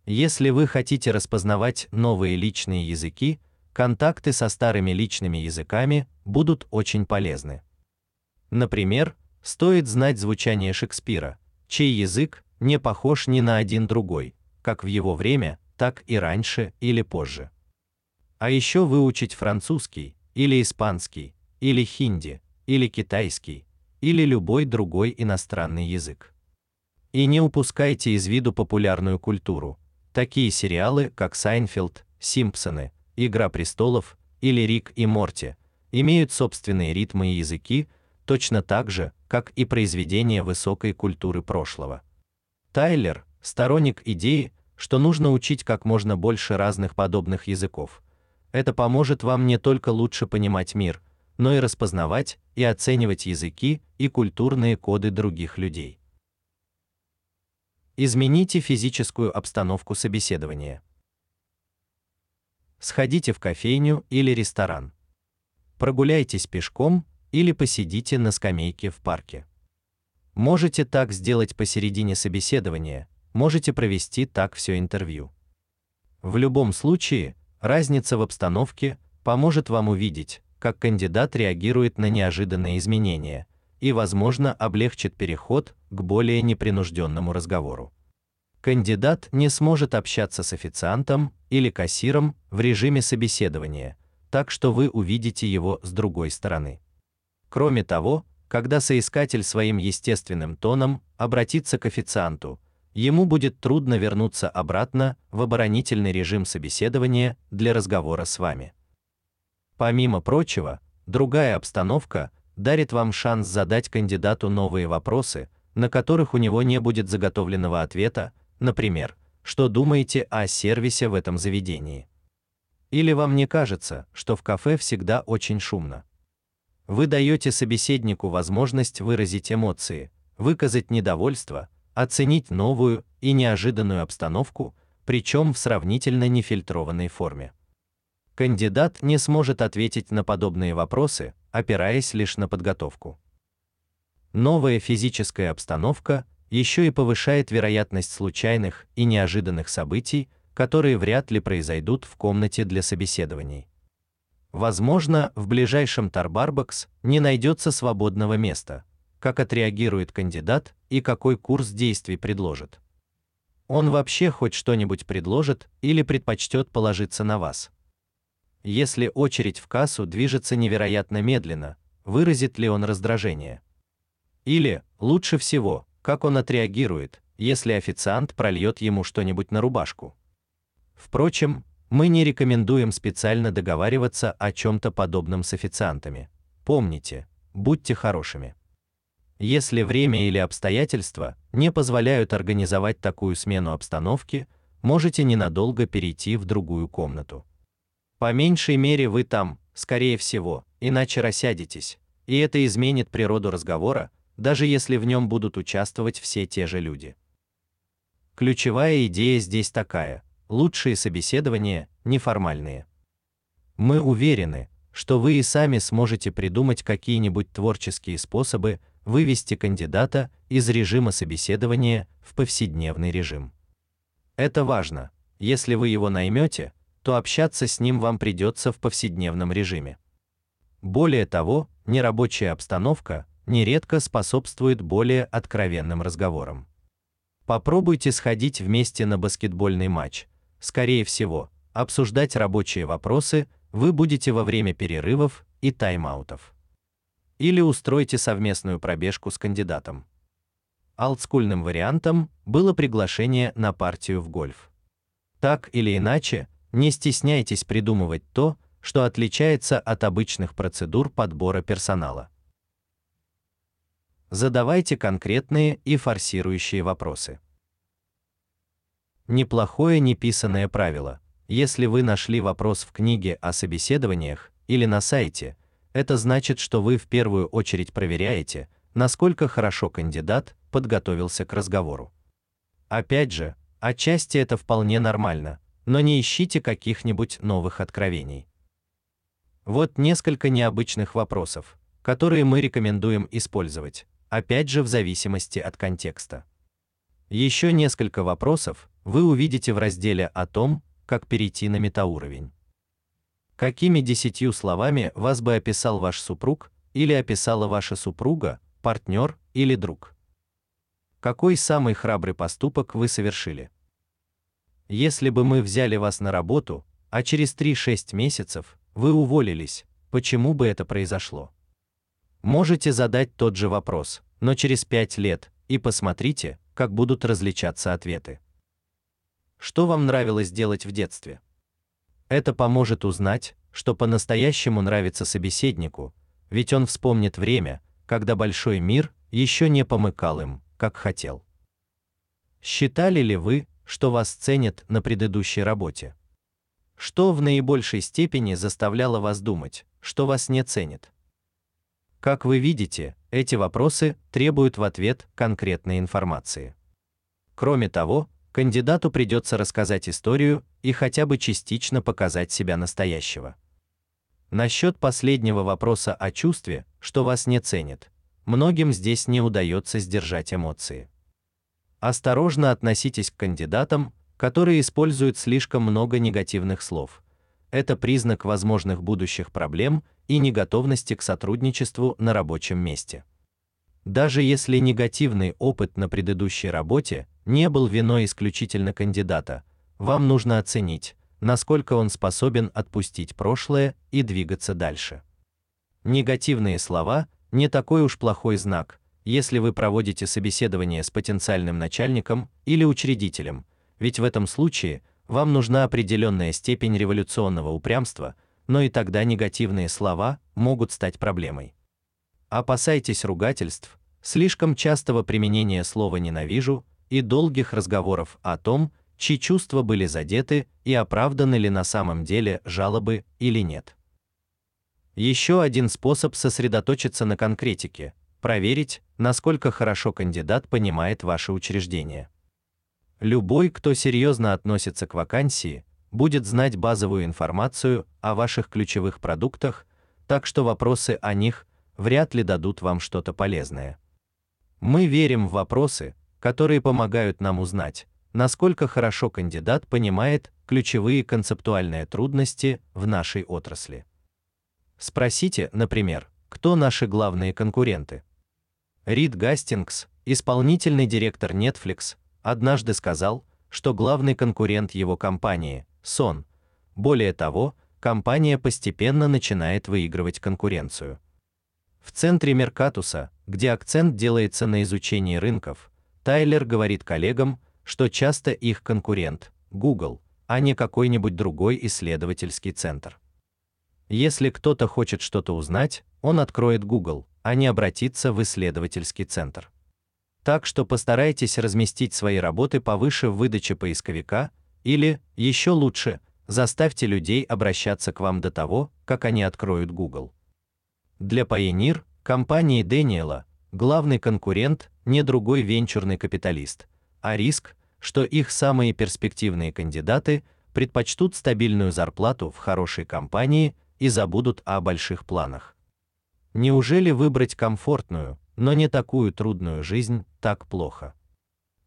Если вы хотите распознавать новые личные языки, контакты со старыми личными языками будут очень полезны. Например, стоит знать звучание Шекспира, чей язык не похож ни на один другой, как в его время, так и раньше или позже. А еще выучить французский или испанский, или хинди, или китайский, или любой другой иностранный язык. И не упускайте из виду популярную культуру. Такие сериалы, как Сайнфилд, Симпсоны, Игра престолов или Рик и Морти, имеют собственные ритмы и языки, точно так же, как и произведения высокой культуры прошлого. Тайлер сторонник идеи, что нужно учить как можно больше разных подобных языков. Это поможет вам не только лучше понимать мир, но и распознавать и оценивать языки и культурные коды других людей. Измените физическую обстановку собеседования. Сходите в кофейню или ресторан. Прогуляйтесь пешком или посидите на скамейке в парке. Можете так сделать посередине собеседования, можете провести так все интервью. В любом случае, разница в обстановке поможет вам увидеть, как кандидат реагирует на неожиданные изменения и, возможно, облегчит переход к более непринужденному разговору. Кандидат не сможет общаться с официантом или кассиром в режиме собеседования, так что вы увидите его с другой стороны. Кроме того, когда соискатель своим естественным тоном обратится к официанту, ему будет трудно вернуться обратно в оборонительный режим собеседования для разговора с вами. Помимо прочего, другая обстановка дарит вам шанс задать кандидату новые вопросы, на которых у него не будет заготовленного ответа, например, что думаете о сервисе в этом заведении? Или вам не кажется, что в кафе всегда очень шумно? Вы даете собеседнику возможность выразить эмоции, выказать недовольство, оценить новую и неожиданную обстановку, причем в сравнительно нефильтрованной форме. Кандидат не сможет ответить на подобные вопросы, опираясь лишь на подготовку. Новая физическая обстановка еще и повышает вероятность случайных и неожиданных событий, которые вряд ли произойдут в комнате для собеседований. Возможно, в ближайшем Тарбарбакс не найдется свободного места. Как отреагирует кандидат и какой курс действий предложит? Он вообще хоть что-нибудь предложит или предпочтет положиться на вас? Если очередь в кассу движется невероятно медленно, выразит ли он раздражение? Или, лучше всего, как он отреагирует, если официант прольет ему что-нибудь на рубашку? Впрочем, мы не рекомендуем специально договариваться о чем то подобном с официантами. помните, будьте хорошими. Если время или обстоятельства не позволяют организовать такую смену обстановки, можете ненадолго перейти в другую комнату. По меньшей мере вы там, скорее всего, иначе рассядетесь, и это изменит природу разговора, даже если в нем будут участвовать все те же люди. Ключевая идея здесь такая: лучшие собеседования неформальные. Мы уверены, что вы и сами сможете придумать какие-нибудь творческие способы вывести кандидата из режима собеседования в повседневный режим. Это важно. Если вы его наймете, то общаться с ним вам придется в повседневном режиме. Более того, нерабочая обстановка нередко способствует более откровенным разговорам. Попробуйте сходить вместе на баскетбольный матч. Скорее всего, обсуждать рабочие вопросы вы будете во время перерывов и тайм-аутов. Или устройте совместную пробежку с кандидатом. Олдскульным вариантом было приглашение на партию в гольф. Так или иначе, не стесняйтесь придумывать то, что отличается от обычных процедур подбора персонала. Задавайте конкретные и форсирующие вопросы. Неплохое неписанное правило. Если вы нашли вопрос в книге о собеседованиях или на сайте, это значит, что вы в первую очередь проверяете, насколько хорошо кандидат подготовился к разговору. Опять же, отчасти это вполне нормально, но не ищите каких-нибудь новых откровений. Вот несколько необычных вопросов, которые мы рекомендуем использовать, опять же в зависимости от контекста. Еще несколько вопросов вы увидите в разделе о том, как перейти на метауровень. Какими десятью словами вас бы описал ваш супруг или описала ваша супруга, партнер или друг? Какой самый храбрый поступок вы совершили? Если бы мы взяли вас на работу, а через 3-6 месяцев вы уволились, почему бы это произошло? Можете задать тот же вопрос, но через 5 лет, и посмотрите, как будут различаться ответы. Что вам нравилось делать в детстве? Это поможет узнать, что по-настоящему нравится собеседнику, ведь он вспомнит время, когда большой мир еще не помыкал им, как хотел. Считали ли вы, что вас ценят на предыдущей работе? Что в наибольшей степени заставляло вас думать, что вас не ценят? Как вы видите, эти вопросы требуют в ответ конкретной информации. Кроме того, кандидату придется рассказать историю и хотя бы частично показать себя настоящего. Насчет последнего вопроса о чувстве, что вас не ценят, многим здесь не удается сдержать эмоции. Осторожно относитесь к кандидатам, которые используют слишком много негативных слов. Это признак возможных будущих проблем и неготовности к сотрудничеству на рабочем месте. Даже если негативный опыт на предыдущей работе не был виной исключительно кандидата, вам нужно оценить, насколько он способен отпустить прошлое и двигаться дальше. Негативные слова не такой уж плохой знак, если вы проводите собеседование с потенциальным начальником или учредителем, ведь в этом случае вам нужна определенная степень революционного упрямства, но и тогда негативные слова могут стать проблемой. Опасайтесь ругательств, слишком частого применения слова ненавижу и долгих разговоров о том, чьи чувства были задеты и оправданы ли на самом деле жалобы или нет. Еще один способ сосредоточиться на конкретике проверить, насколько хорошо кандидат понимает ваше учреждение. Любой, кто серьезно относится к вакансии, будет знать базовую информацию о ваших ключевых продуктах, так что вопросы о них вряд ли дадут вам что-то полезное. Мы верим в вопросы, которые помогают нам узнать, насколько хорошо кандидат понимает ключевые концептуальные трудности в нашей отрасли. Спросите, например, кто наши главные конкуренты. Рид Гастингс, исполнительный директор Netflix, однажды сказал, что главный конкурент его компании Сон. Более того, компания постепенно начинает выигрывать конкуренцию. В центре Меркатуса, где акцент делается на изучении рынков, Тайлер говорит коллегам, что часто их конкурент Google, а не какой-нибудь другой исследовательский центр. Если кто-то хочет что-то узнать, он откроет Google, а не обратиться в исследовательский центр. Так что постарайтесь разместить свои работы повыше в выдаче поисковика или, еще лучше, заставьте людей обращаться к вам до того, как они откроют Google. Для Pioneer, компании Дэниела, главный конкурент не другой венчурный капиталист, а риск, что их самые перспективные кандидаты предпочтут стабильную зарплату в хорошей компании и забудут о больших планах. Неужели выбрать комфортную, но не такую трудную жизнь так плохо?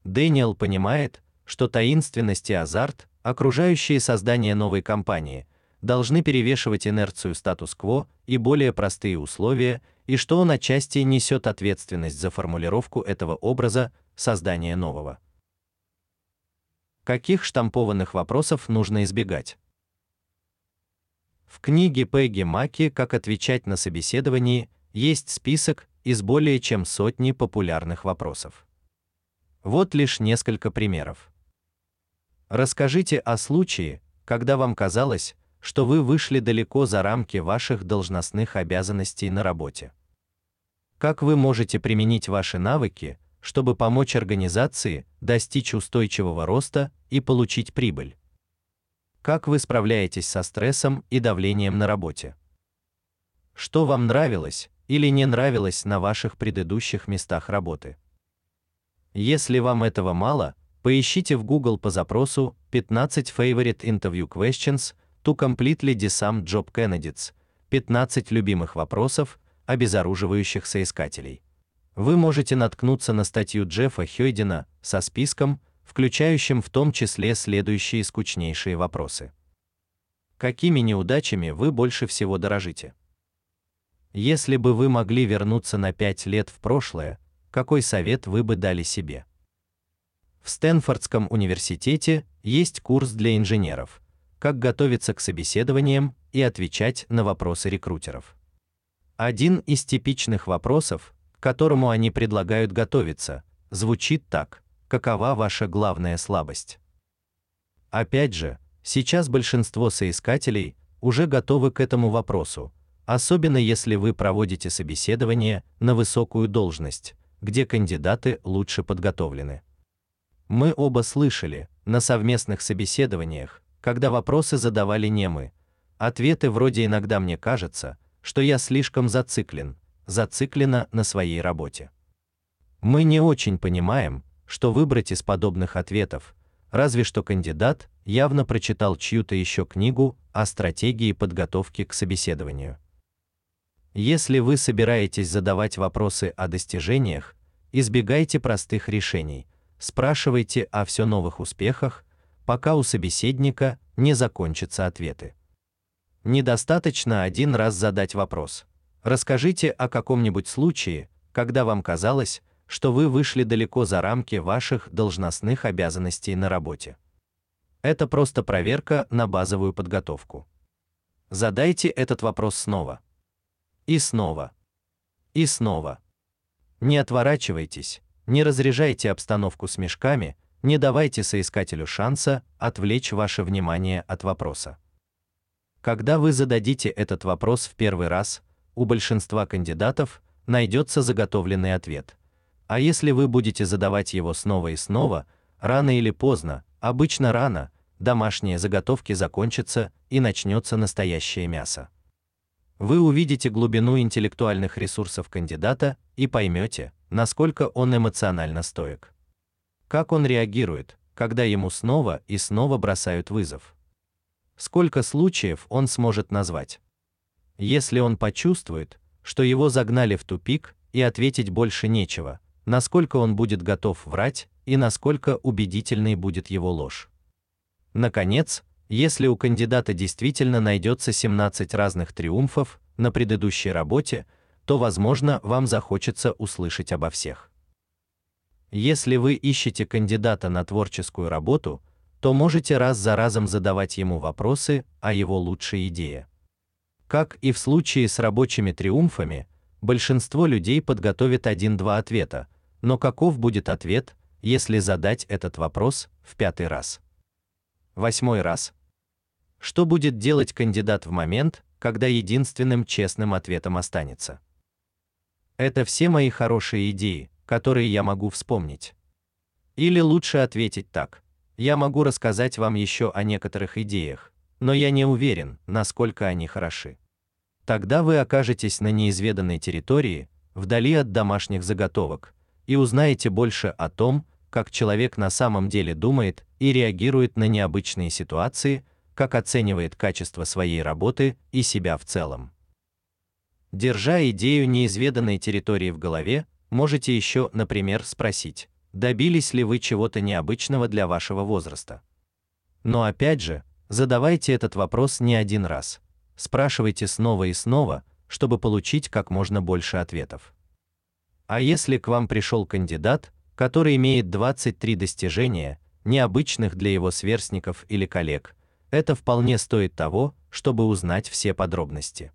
Дэниел понимает, что таинственность и азарт, окружающие создание новой компании, должны перевешивать инерцию статус-кво и более простые условия, и что он отчасти несет ответственность за формулировку этого образа создания нового. Каких штампованных вопросов нужно избегать? В книге Пегги Маки «Как отвечать на собеседовании» есть список из более чем сотни популярных вопросов. Вот лишь несколько примеров. Расскажите о случае, когда вам казалось, что вы вышли далеко за рамки ваших должностных обязанностей на работе. Как вы можете применить ваши навыки, чтобы помочь организации достичь устойчивого роста и получить прибыль? Как вы справляетесь со стрессом и давлением на работе? Что вам нравилось или не нравилось на ваших предыдущих местах работы? Если вам этого мало, поищите в Google по запросу 15 favorite interview questions to completely disarm job candidates. 15 любимых вопросов, обезоруживающих соискателей. Вы можете наткнуться на статью Джеффа Хёйдена со списком включающим в том числе следующие скучнейшие вопросы. Какими неудачами вы больше всего дорожите? Если бы вы могли вернуться на 5 лет в прошлое, какой совет вы бы дали себе? В Стэнфордском университете есть курс для инженеров, как готовиться к собеседованиям и отвечать на вопросы рекрутеров. Один из типичных вопросов, к которому они предлагают готовиться, звучит так: какова ваша главная слабость. Опять же, сейчас большинство соискателей уже готовы к этому вопросу, особенно если вы проводите собеседование на высокую должность, где кандидаты лучше подготовлены. Мы оба слышали на совместных собеседованиях, когда вопросы задавали не мы, ответы вроде иногда мне кажется, что я слишком зациклен, зациклена на своей работе. Мы не очень понимаем, что выбрать из подобных ответов, разве что кандидат явно прочитал чью-то еще книгу о стратегии подготовки к собеседованию. Если вы собираетесь задавать вопросы о достижениях, избегайте простых решений. Спрашивайте о все новых успехах, пока у собеседника не закончатся ответы. Недостаточно один раз задать вопрос. Расскажите о каком-нибудь случае, когда вам казалось, что вы вышли далеко за рамки ваших должностных обязанностей на работе. Это просто проверка на базовую подготовку. Задайте этот вопрос снова. И снова. И снова. Не отворачивайтесь, не разряжайте обстановку смешками, не давайте соискателю шанса отвлечь ваше внимание от вопроса. Когда вы зададите этот вопрос в первый раз, у большинства кандидатов найдется заготовленный ответ – а если вы будете задавать его снова и снова, рано или поздно, обычно рано, домашние заготовки закончатся и начнется настоящее мясо. Вы увидите глубину интеллектуальных ресурсов кандидата и поймете, насколько он эмоционально стоек. Как он реагирует, когда ему снова и снова бросают вызов. Сколько случаев он сможет назвать? Если он почувствует, что его загнали в тупик и ответить больше нечего, насколько он будет готов врать и насколько убедительной будет его ложь. Наконец, если у кандидата действительно найдется 17 разных триумфов на предыдущей работе, то, возможно, вам захочется услышать обо всех. Если вы ищете кандидата на творческую работу, то можете раз за разом задавать ему вопросы о его лучшей идее. Как и в случае с рабочими триумфами, большинство людей подготовит один-два ответа, но каков будет ответ, если задать этот вопрос в пятый раз? Восьмой раз. Что будет делать кандидат в момент, когда единственным честным ответом останется это все мои хорошие идеи, которые я могу вспомнить. Или лучше ответить так: я могу рассказать вам еще о некоторых идеях, но я не уверен, насколько они хороши. Тогда вы окажетесь на неизведанной территории, вдали от домашних заготовок, и узнаете больше о том, как человек на самом деле думает и реагирует на необычные ситуации, как оценивает качество своей работы и себя в целом. Держа идею неизведанной территории в голове, можете еще, например, спросить: добились ли вы чего-то необычного для вашего возраста? Но опять же, задавайте этот вопрос не один раз. Спрашивайте снова и снова, чтобы получить как можно больше ответов. А если к вам пришел кандидат, который имеет 23 достижения, необычных для его сверстников или коллег, это вполне стоит того, чтобы узнать все подробности.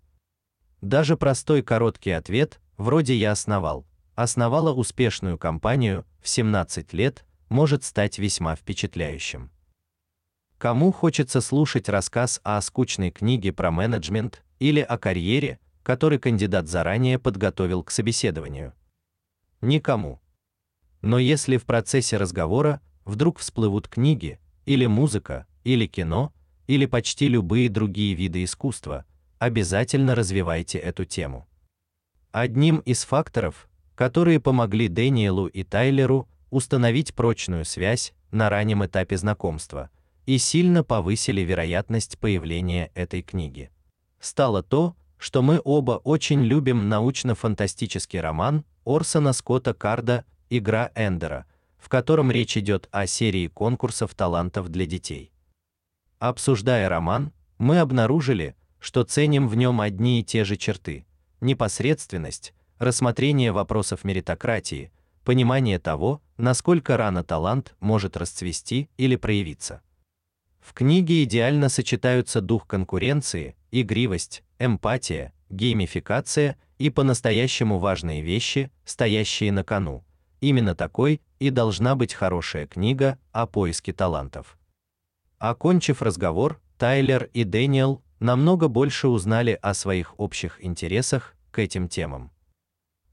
Даже простой короткий ответ, вроде я основал, основала успешную компанию в 17 лет, может стать весьма впечатляющим. Кому хочется слушать рассказ о скучной книге про менеджмент или о карьере, который кандидат заранее подготовил к собеседованию? Никому. Но если в процессе разговора вдруг всплывут книги, или музыка, или кино, или почти любые другие виды искусства, обязательно развивайте эту тему. Одним из факторов, которые помогли Дэниелу и Тайлеру установить прочную связь на раннем этапе знакомства и сильно повысили вероятность появления этой книги, стало то, что мы оба очень любим научно-фантастический роман Орсона Скотта Карда Игра Эндера, в котором речь идет о серии конкурсов талантов для детей. Обсуждая роман, мы обнаружили, что ценим в нем одни и те же черты: непосредственность, рассмотрение вопросов меритократии, понимание того, насколько рано талант может расцвести или проявиться. В книге идеально сочетаются дух конкуренции, игривость, эмпатия, геймификация и по-настоящему важные вещи, стоящие на кону. Именно такой и должна быть хорошая книга о поиске талантов. Окончив разговор, Тайлер и Дэниел намного больше узнали о своих общих интересах к этим темам.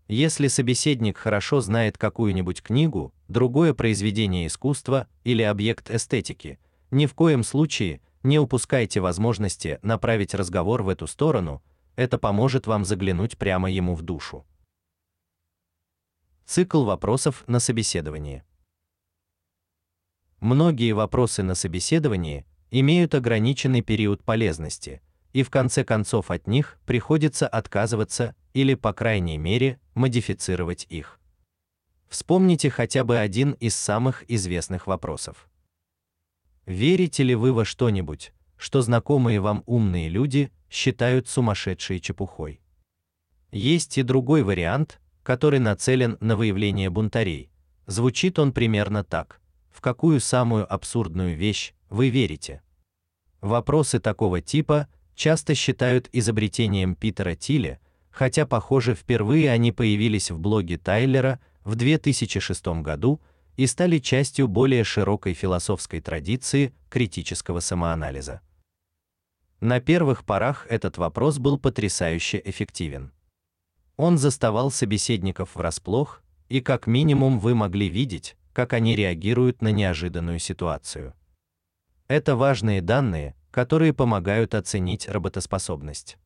Если собеседник хорошо знает какую-нибудь книгу, другое произведение искусства или объект эстетики, ни в коем случае не упускайте возможности направить разговор в эту сторону, это поможет вам заглянуть прямо ему в душу. Цикл вопросов на собеседовании. Многие вопросы на собеседовании имеют ограниченный период полезности, и в конце концов от них приходится отказываться или, по крайней мере, модифицировать их. Вспомните хотя бы один из самых известных вопросов. Верите ли вы во что-нибудь, что знакомые вам умные люди считают сумасшедшей чепухой? Есть и другой вариант, который нацелен на выявление бунтарей. Звучит он примерно так: в какую самую абсурдную вещь вы верите? Вопросы такого типа часто считают изобретением Питера Тилля, хотя, похоже, впервые они появились в блоге Тайлера в 2006 году и стали частью более широкой философской традиции критического самоанализа. На первых порах этот вопрос был потрясающе эффективен. Он заставал собеседников врасплох, и как минимум вы могли видеть, как они реагируют на неожиданную ситуацию. Это важные данные, которые помогают оценить работоспособность.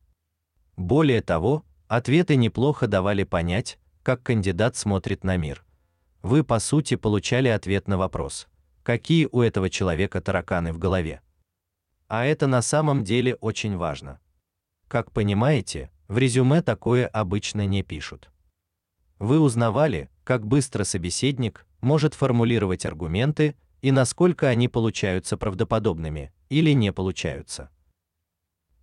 Более того, ответы неплохо давали понять, как кандидат смотрит на мир. Вы по сути получали ответ на вопрос: какие у этого человека тараканы в голове. А это на самом деле очень важно. Как понимаете, в резюме такое обычно не пишут. Вы узнавали, как быстро собеседник может формулировать аргументы и насколько они получаются правдоподобными или не получаются.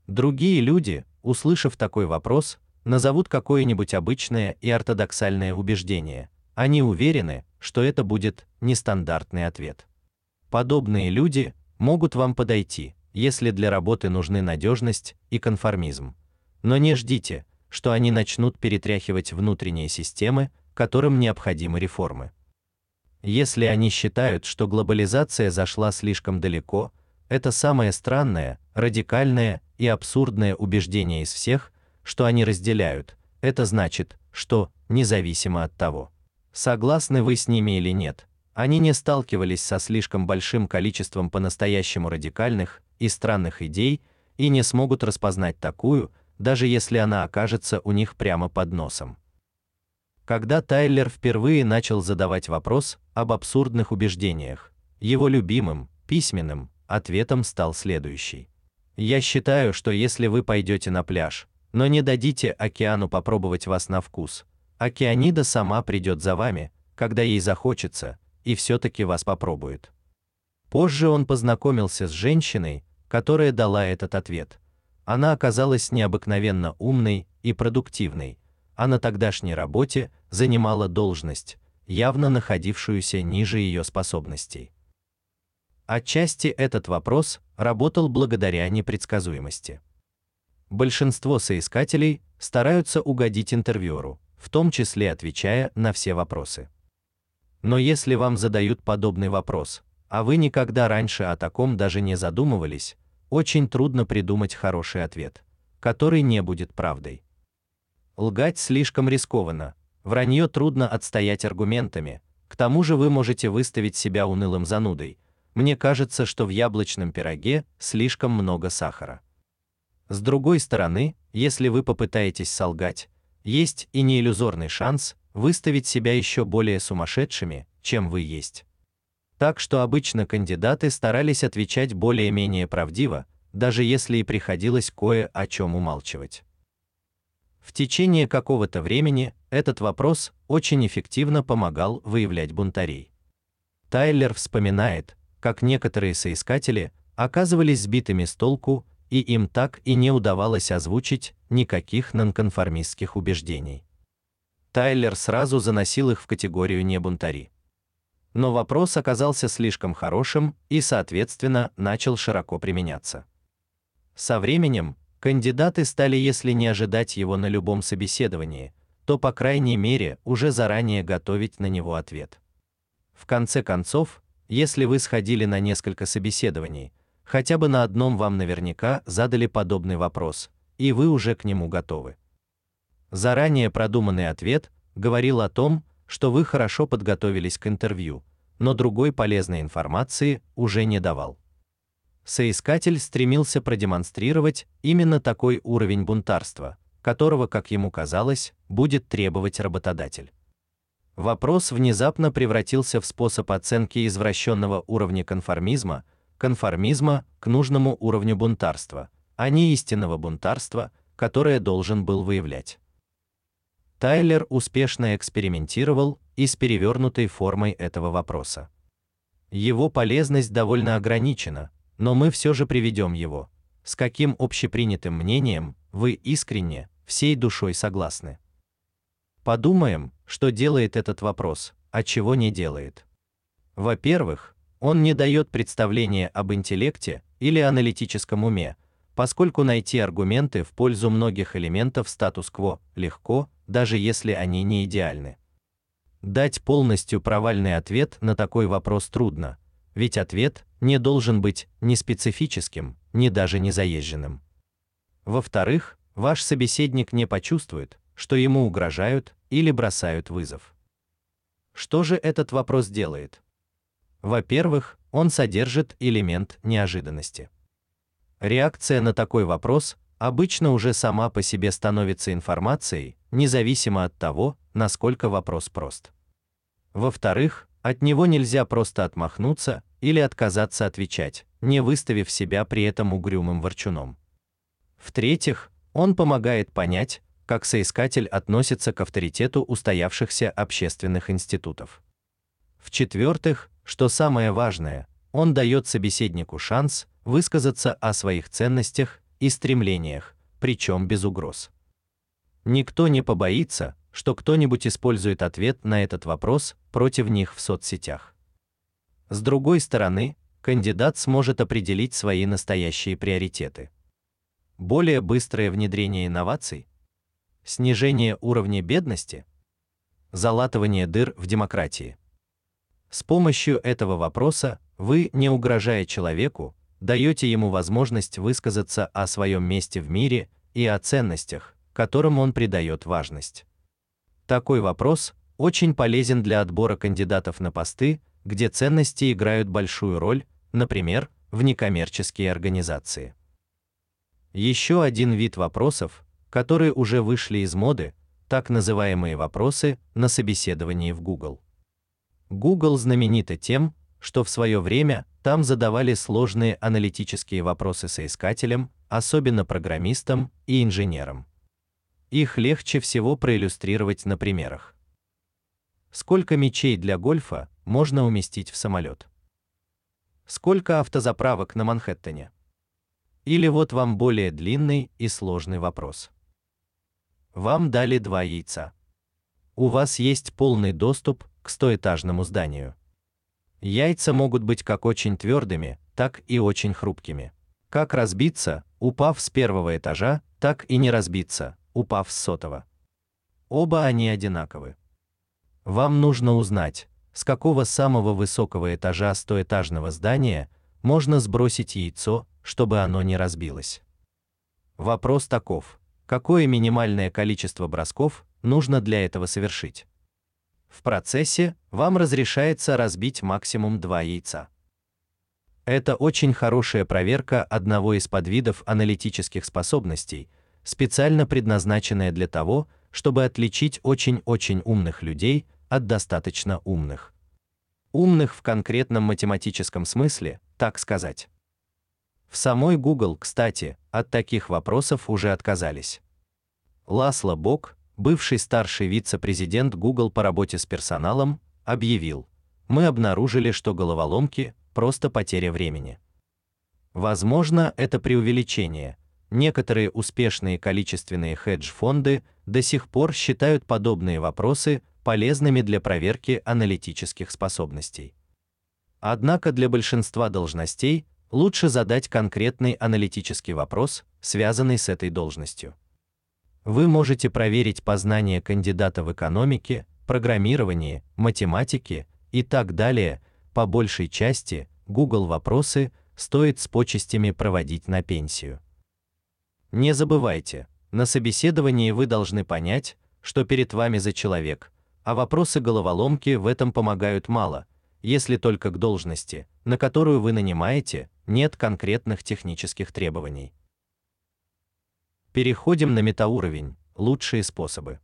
Другие люди, услышав такой вопрос, назовут какое-нибудь обычное и ортодоксальное убеждение. Они уверены, что это будет нестандартный ответ. Подобные люди могут вам подойти, если для работы нужны надежность и конформизм. Но не ждите, что они начнут перетряхивать внутренние системы, которым необходимы реформы. Если они считают, что глобализация зашла слишком далеко, это самое странное, радикальное и абсурдное убеждение из всех, что они разделяют. Это значит, что, независимо от того, согласны вы с ними или нет, они не сталкивались со слишком большим количеством по-настоящему радикальных и странных идей и не смогут распознать такую, даже если она окажется у них прямо под носом. Когда Тайлер впервые начал задавать вопрос об абсурдных убеждениях, его любимым, письменным ответом стал следующий: Я считаю, что если вы пойдете на пляж, но не дадите океану попробовать вас на вкус, океанида сама придет за вами, когда ей захочется, и все таки вас попробует. Позже он познакомился с женщиной, которая дала этот ответ. Она оказалась необыкновенно умной и продуктивной, а на тогдашней работе занимала должность, явно находившуюся ниже ее способностей. Отчасти этот вопрос работал благодаря непредсказуемости. Большинство соискателей стараются угодить интервьюеру, в том числе отвечая на все вопросы. Но если вам задают подобный вопрос, а вы никогда раньше о таком даже не задумывались, очень трудно придумать хороший ответ, который не будет правдой. Лгать слишком рискованно. Вранье трудно отстоять аргументами. К тому же вы можете выставить себя унылым занудой. Мне кажется, что в яблочном пироге слишком много сахара. С другой стороны, если вы попытаетесь солгать, есть и не иллюзорный шанс выставить себя еще более сумасшедшими, чем вы есть. Так что обычно кандидаты старались отвечать более-менее правдиво, даже если и приходилось кое о чем умалчивать. В течение какого-то времени этот вопрос очень эффективно помогал выявлять бунтарей. Тайлер вспоминает, как некоторые соискатели оказывались сбитыми с толку, и им так и не удавалось озвучить никаких нонконформистских убеждений. Тайлер сразу заносил их в категорию не бунтари. Но вопрос оказался слишком хорошим и, соответственно, начал широко применяться. Со временем Кандидаты стали, если не ожидать его на любом собеседовании, то по крайней мере уже заранее готовить на него ответ. В конце концов, если вы сходили на несколько собеседований, хотя бы на одном вам наверняка задали подобный вопрос, и вы уже к нему готовы. Заранее продуманный ответ говорил о том, что вы хорошо подготовились к интервью, но другой полезной информации уже не давал соискатель стремился продемонстрировать именно такой уровень бунтарства, которого, как ему казалось, будет требовать работодатель. Вопрос внезапно превратился в способ оценки извращенного уровня конформизма, конформизма к нужному уровню бунтарства, а не истинного бунтарства, которое должен был выявлять. Тайлер успешно экспериментировал и с перевернутой формой этого вопроса. Его полезность довольно ограничена, но мы все же приведем его. С каким общепринятым мнением вы искренне, всей душой согласны? Подумаем, что делает этот вопрос, а чего не делает. Во-первых, он не дает представления об интеллекте или аналитическом уме, поскольку найти аргументы в пользу многих элементов статус-кво легко, даже если они не идеальны. Дать полностью провальный ответ на такой вопрос трудно, ведь ответ не должен быть ни специфическим, ни даже не заезженным. Во-вторых, ваш собеседник не почувствует, что ему угрожают или бросают вызов. Что же этот вопрос делает? Во-первых, он содержит элемент неожиданности. Реакция на такой вопрос обычно уже сама по себе становится информацией, независимо от того, насколько вопрос прост. Во-вторых, от него нельзя просто отмахнуться или отказаться отвечать, не выставив себя при этом угрюмым ворчуном. В-третьих, он помогает понять, как соискатель относится к авторитету устоявшихся общественных институтов. В-четвертых, что самое важное, он дает собеседнику шанс высказаться о своих ценностях и стремлениях, причем без угроз. Никто не побоится, что кто-нибудь использует ответ на этот вопрос против них в соцсетях. С другой стороны, кандидат сможет определить свои настоящие приоритеты. Более быстрое внедрение инноваций, снижение уровня бедности, залатывание дыр в демократии. С помощью этого вопроса вы, не угрожая человеку, даете ему возможность высказаться о своем месте в мире и о ценностях, которым он придает важность. Такой вопрос очень полезен для отбора кандидатов на посты, где ценности играют большую роль, например, в некоммерческие организации. Еще один вид вопросов, которые уже вышли из моды, так называемые вопросы на собеседовании в Google. Google знаменита тем, что в свое время там задавали сложные аналитические вопросы соискателям, особенно программистам и инженерам. Их легче всего проиллюстрировать на примерах. Сколько мячей для гольфа можно уместить в самолет? Сколько автозаправок на Манхэттене? Или вот вам более длинный и сложный вопрос. Вам дали два яйца. У вас есть полный доступ к стоэтажному зданию. Яйца могут быть как очень твердыми, так и очень хрупкими. Как разбиться, упав с первого этажа, так и не разбиться, упав с сотого. Оба они одинаковы. Вам нужно узнать, с какого самого высокого этажа стоэтажного здания можно сбросить яйцо, чтобы оно не разбилось. Вопрос таков: какое минимальное количество бросков нужно для этого совершить? В процессе вам разрешается разбить максимум два яйца. Это очень хорошая проверка одного из подвидов аналитических способностей, специально предназначенная для того, чтобы отличить очень-очень умных людей от достаточно умных. Умных в конкретном математическом смысле, так сказать. В самой Google, кстати, от таких вопросов уже отказались. Ласло Бок, бывший старший вице-президент Google по работе с персоналом, объявил: "Мы обнаружили, что головоломки просто потеря времени". Возможно, это преувеличение. Некоторые успешные количественные хедж-фонды до сих пор считают подобные вопросы полезными для проверки аналитических способностей. Однако для большинства должностей лучше задать конкретный аналитический вопрос, связанный с этой должностью. Вы можете проверить познания кандидата в экономике, программировании, математике и так далее. По большей части Google вопросы стоит с почестями проводить на пенсию. Не забывайте, на собеседовании вы должны понять, что перед вами за человек, а вопросы головоломки в этом помогают мало, если только к должности, на которую вы нанимаете, нет конкретных технических требований. Переходим на метауровень. Лучшие способы.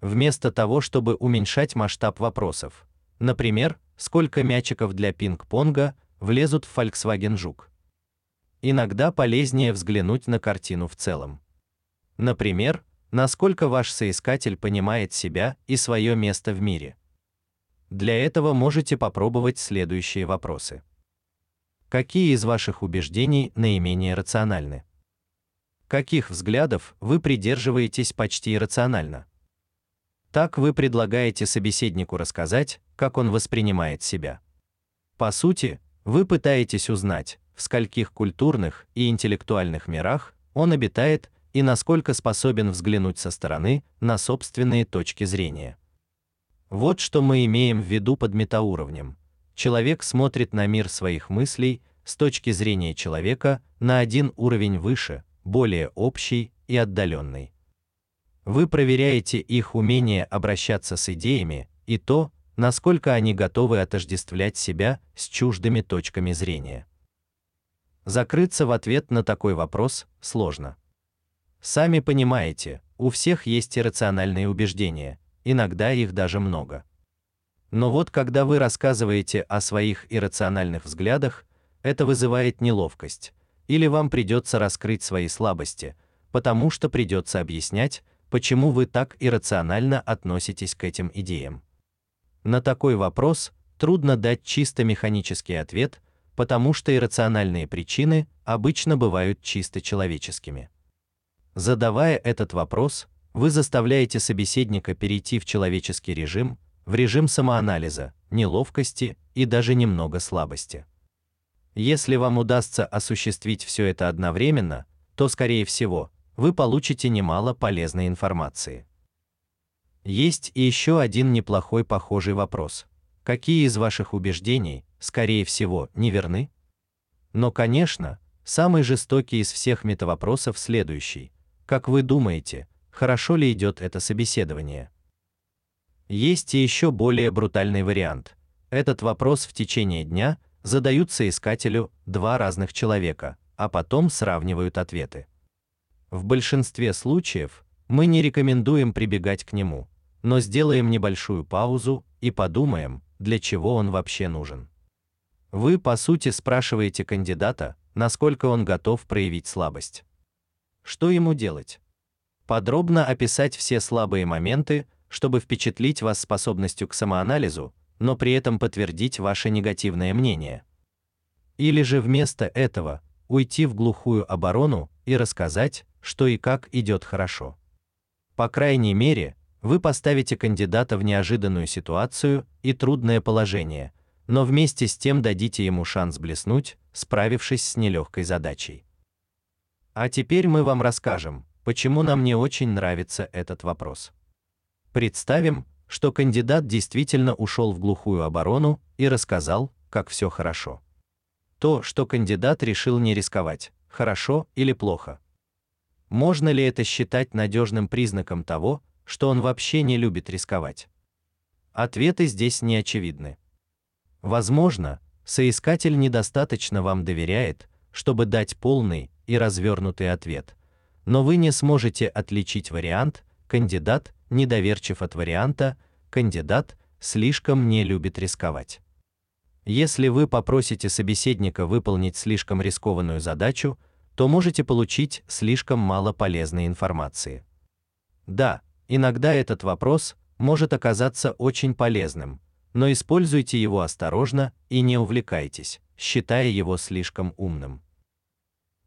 Вместо того, чтобы уменьшать масштаб вопросов, например, сколько мячиков для пинг-понга влезут в Volkswagen Жук. Иногда полезнее взглянуть на картину в целом. Например, насколько ваш соискатель понимает себя и свое место в мире. Для этого можете попробовать следующие вопросы. Какие из ваших убеждений наименее рациональны? Каких взглядов вы придерживаетесь почти иррационально. Так вы предлагаете собеседнику рассказать, как он воспринимает себя. По сути, вы пытаетесь узнать, в скольких культурных и интеллектуальных мирах он обитает и насколько способен взглянуть со стороны на собственные точки зрения. Вот что мы имеем в виду под метауровнем. Человек смотрит на мир своих мыслей с точки зрения человека на один уровень выше, более общий и отдаленный. Вы проверяете их умение обращаться с идеями и то, насколько они готовы отождествлять себя с чуждыми точками зрения. Закрыться в ответ на такой вопрос сложно. Сами понимаете, у всех есть иррациональные убеждения, иногда их даже много. Но вот когда вы рассказываете о своих иррациональных взглядах, это вызывает неловкость, или вам придется раскрыть свои слабости, потому что придется объяснять, почему вы так иррационально относитесь к этим идеям. На такой вопрос трудно дать чисто механический ответ, потому что иррациональные причины обычно бывают чисто человеческими. Задавая этот вопрос, вы заставляете собеседника перейти в человеческий режим, в режим самоанализа, неловкости и даже немного слабости. Если вам удастся осуществить все это одновременно, то скорее всего, вы получите немало полезной информации. Есть и еще один неплохой похожий вопрос. Какие из ваших убеждений, скорее всего, неверны? Но, конечно, самый жестокий из всех метавопросов следующий: как вы думаете, хорошо ли идет это собеседование? Есть и еще более брутальный вариант. Этот вопрос в течение дня задают соискателю два разных человека, а потом сравнивают ответы. В большинстве случаев мы не рекомендуем прибегать к нему, но сделаем небольшую паузу и подумаем, для чего он вообще нужен. Вы по сути спрашиваете кандидата, насколько он готов проявить слабость. Что ему делать? Подробно описать все слабые моменты, чтобы впечатлить вас способностью к самоанализу, но при этом подтвердить ваше негативное мнение. Или же вместо этого уйти в глухую оборону и рассказать, что и как идет хорошо. По крайней мере, вы поставите кандидата в неожиданную ситуацию и трудное положение, но вместе с тем дадите ему шанс блеснуть, справившись с нелегкой задачей. А теперь мы вам расскажем, почему нам не очень нравится этот вопрос. Представим, что кандидат действительно ушел в глухую оборону и рассказал, как все хорошо. То, что кандидат решил не рисковать, хорошо или плохо. Можно ли это считать надежным признаком того, что он вообще не любит рисковать? Ответы здесь не очевидны. Возможно, соискатель недостаточно вам доверяет, чтобы дать полный и развернутый ответ, но вы не сможете отличить вариант кандидат недоверчив от варианта кандидат слишком не любит рисковать. Если вы попросите собеседника выполнить слишком рискованную задачу, то можете получить слишком мало полезной информации. Да, иногда этот вопрос может оказаться очень полезным, но используйте его осторожно и не увлекайтесь, считая его слишком умным.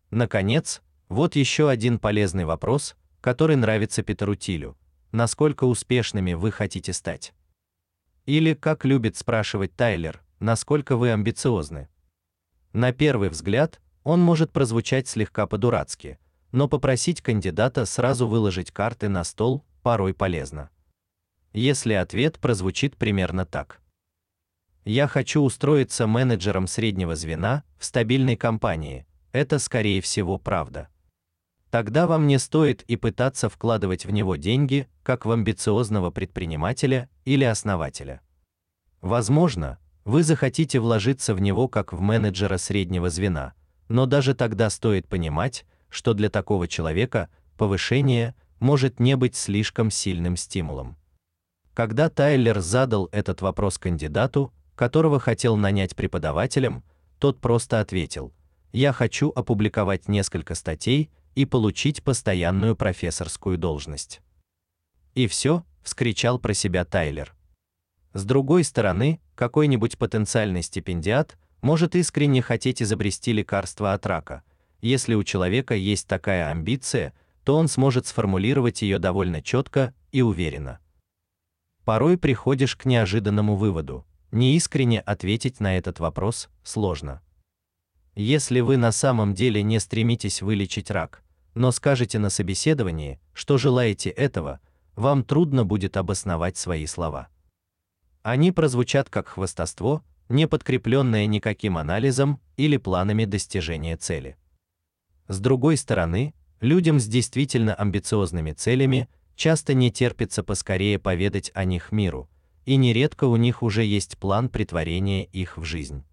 Наконец, вот еще один полезный вопрос, который нравится Петру Тилю. Насколько успешными вы хотите стать? Или, как любит спрашивать Тайлер, насколько вы амбициозны? На первый взгляд, он может прозвучать слегка по-дурацки, но попросить кандидата сразу выложить карты на стол порой полезно. Если ответ прозвучит примерно так: Я хочу устроиться менеджером среднего звена в стабильной компании. Это скорее всего правда. Тогда вам не стоит и пытаться вкладывать в него деньги, как в амбициозного предпринимателя или основателя. Возможно, вы захотите вложиться в него как в менеджера среднего звена, но даже тогда стоит понимать, что для такого человека повышение может не быть слишком сильным стимулом. Когда Тайлер задал этот вопрос кандидату, которого хотел нанять преподавателем, тот просто ответил: "Я хочу опубликовать несколько статей и получить постоянную профессорскую должность". И все, вскричал про себя Тайлер. С другой стороны, какой-нибудь потенциальный стипендиат может искренне хотеть изобрести лекарство от рака. Если у человека есть такая амбиция, то он сможет сформулировать ее довольно четко и уверенно. Порой приходишь к неожиданному выводу. Неискренне ответить на этот вопрос сложно. Если вы на самом деле не стремитесь вылечить рак, но скажете на собеседовании, что желаете этого, вам трудно будет обосновать свои слова. Они прозвучат как хвастовство, не подкрепленное никаким анализом или планами достижения цели. С другой стороны, людям с действительно амбициозными целями часто не терпится поскорее поведать о них миру, и нередко у них уже есть план притворения их в жизнь.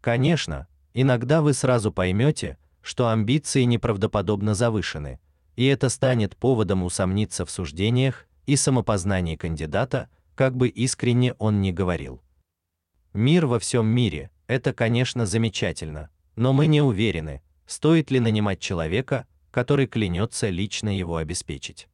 Конечно, иногда вы сразу поймете, что амбиции неправдоподобно завышены, и это станет поводом усомниться в суждениях и самопознании кандидата, как бы искренне он ни говорил. Мир во всем мире это, конечно, замечательно, но мы не уверены, стоит ли нанимать человека, который клянется лично его обеспечить.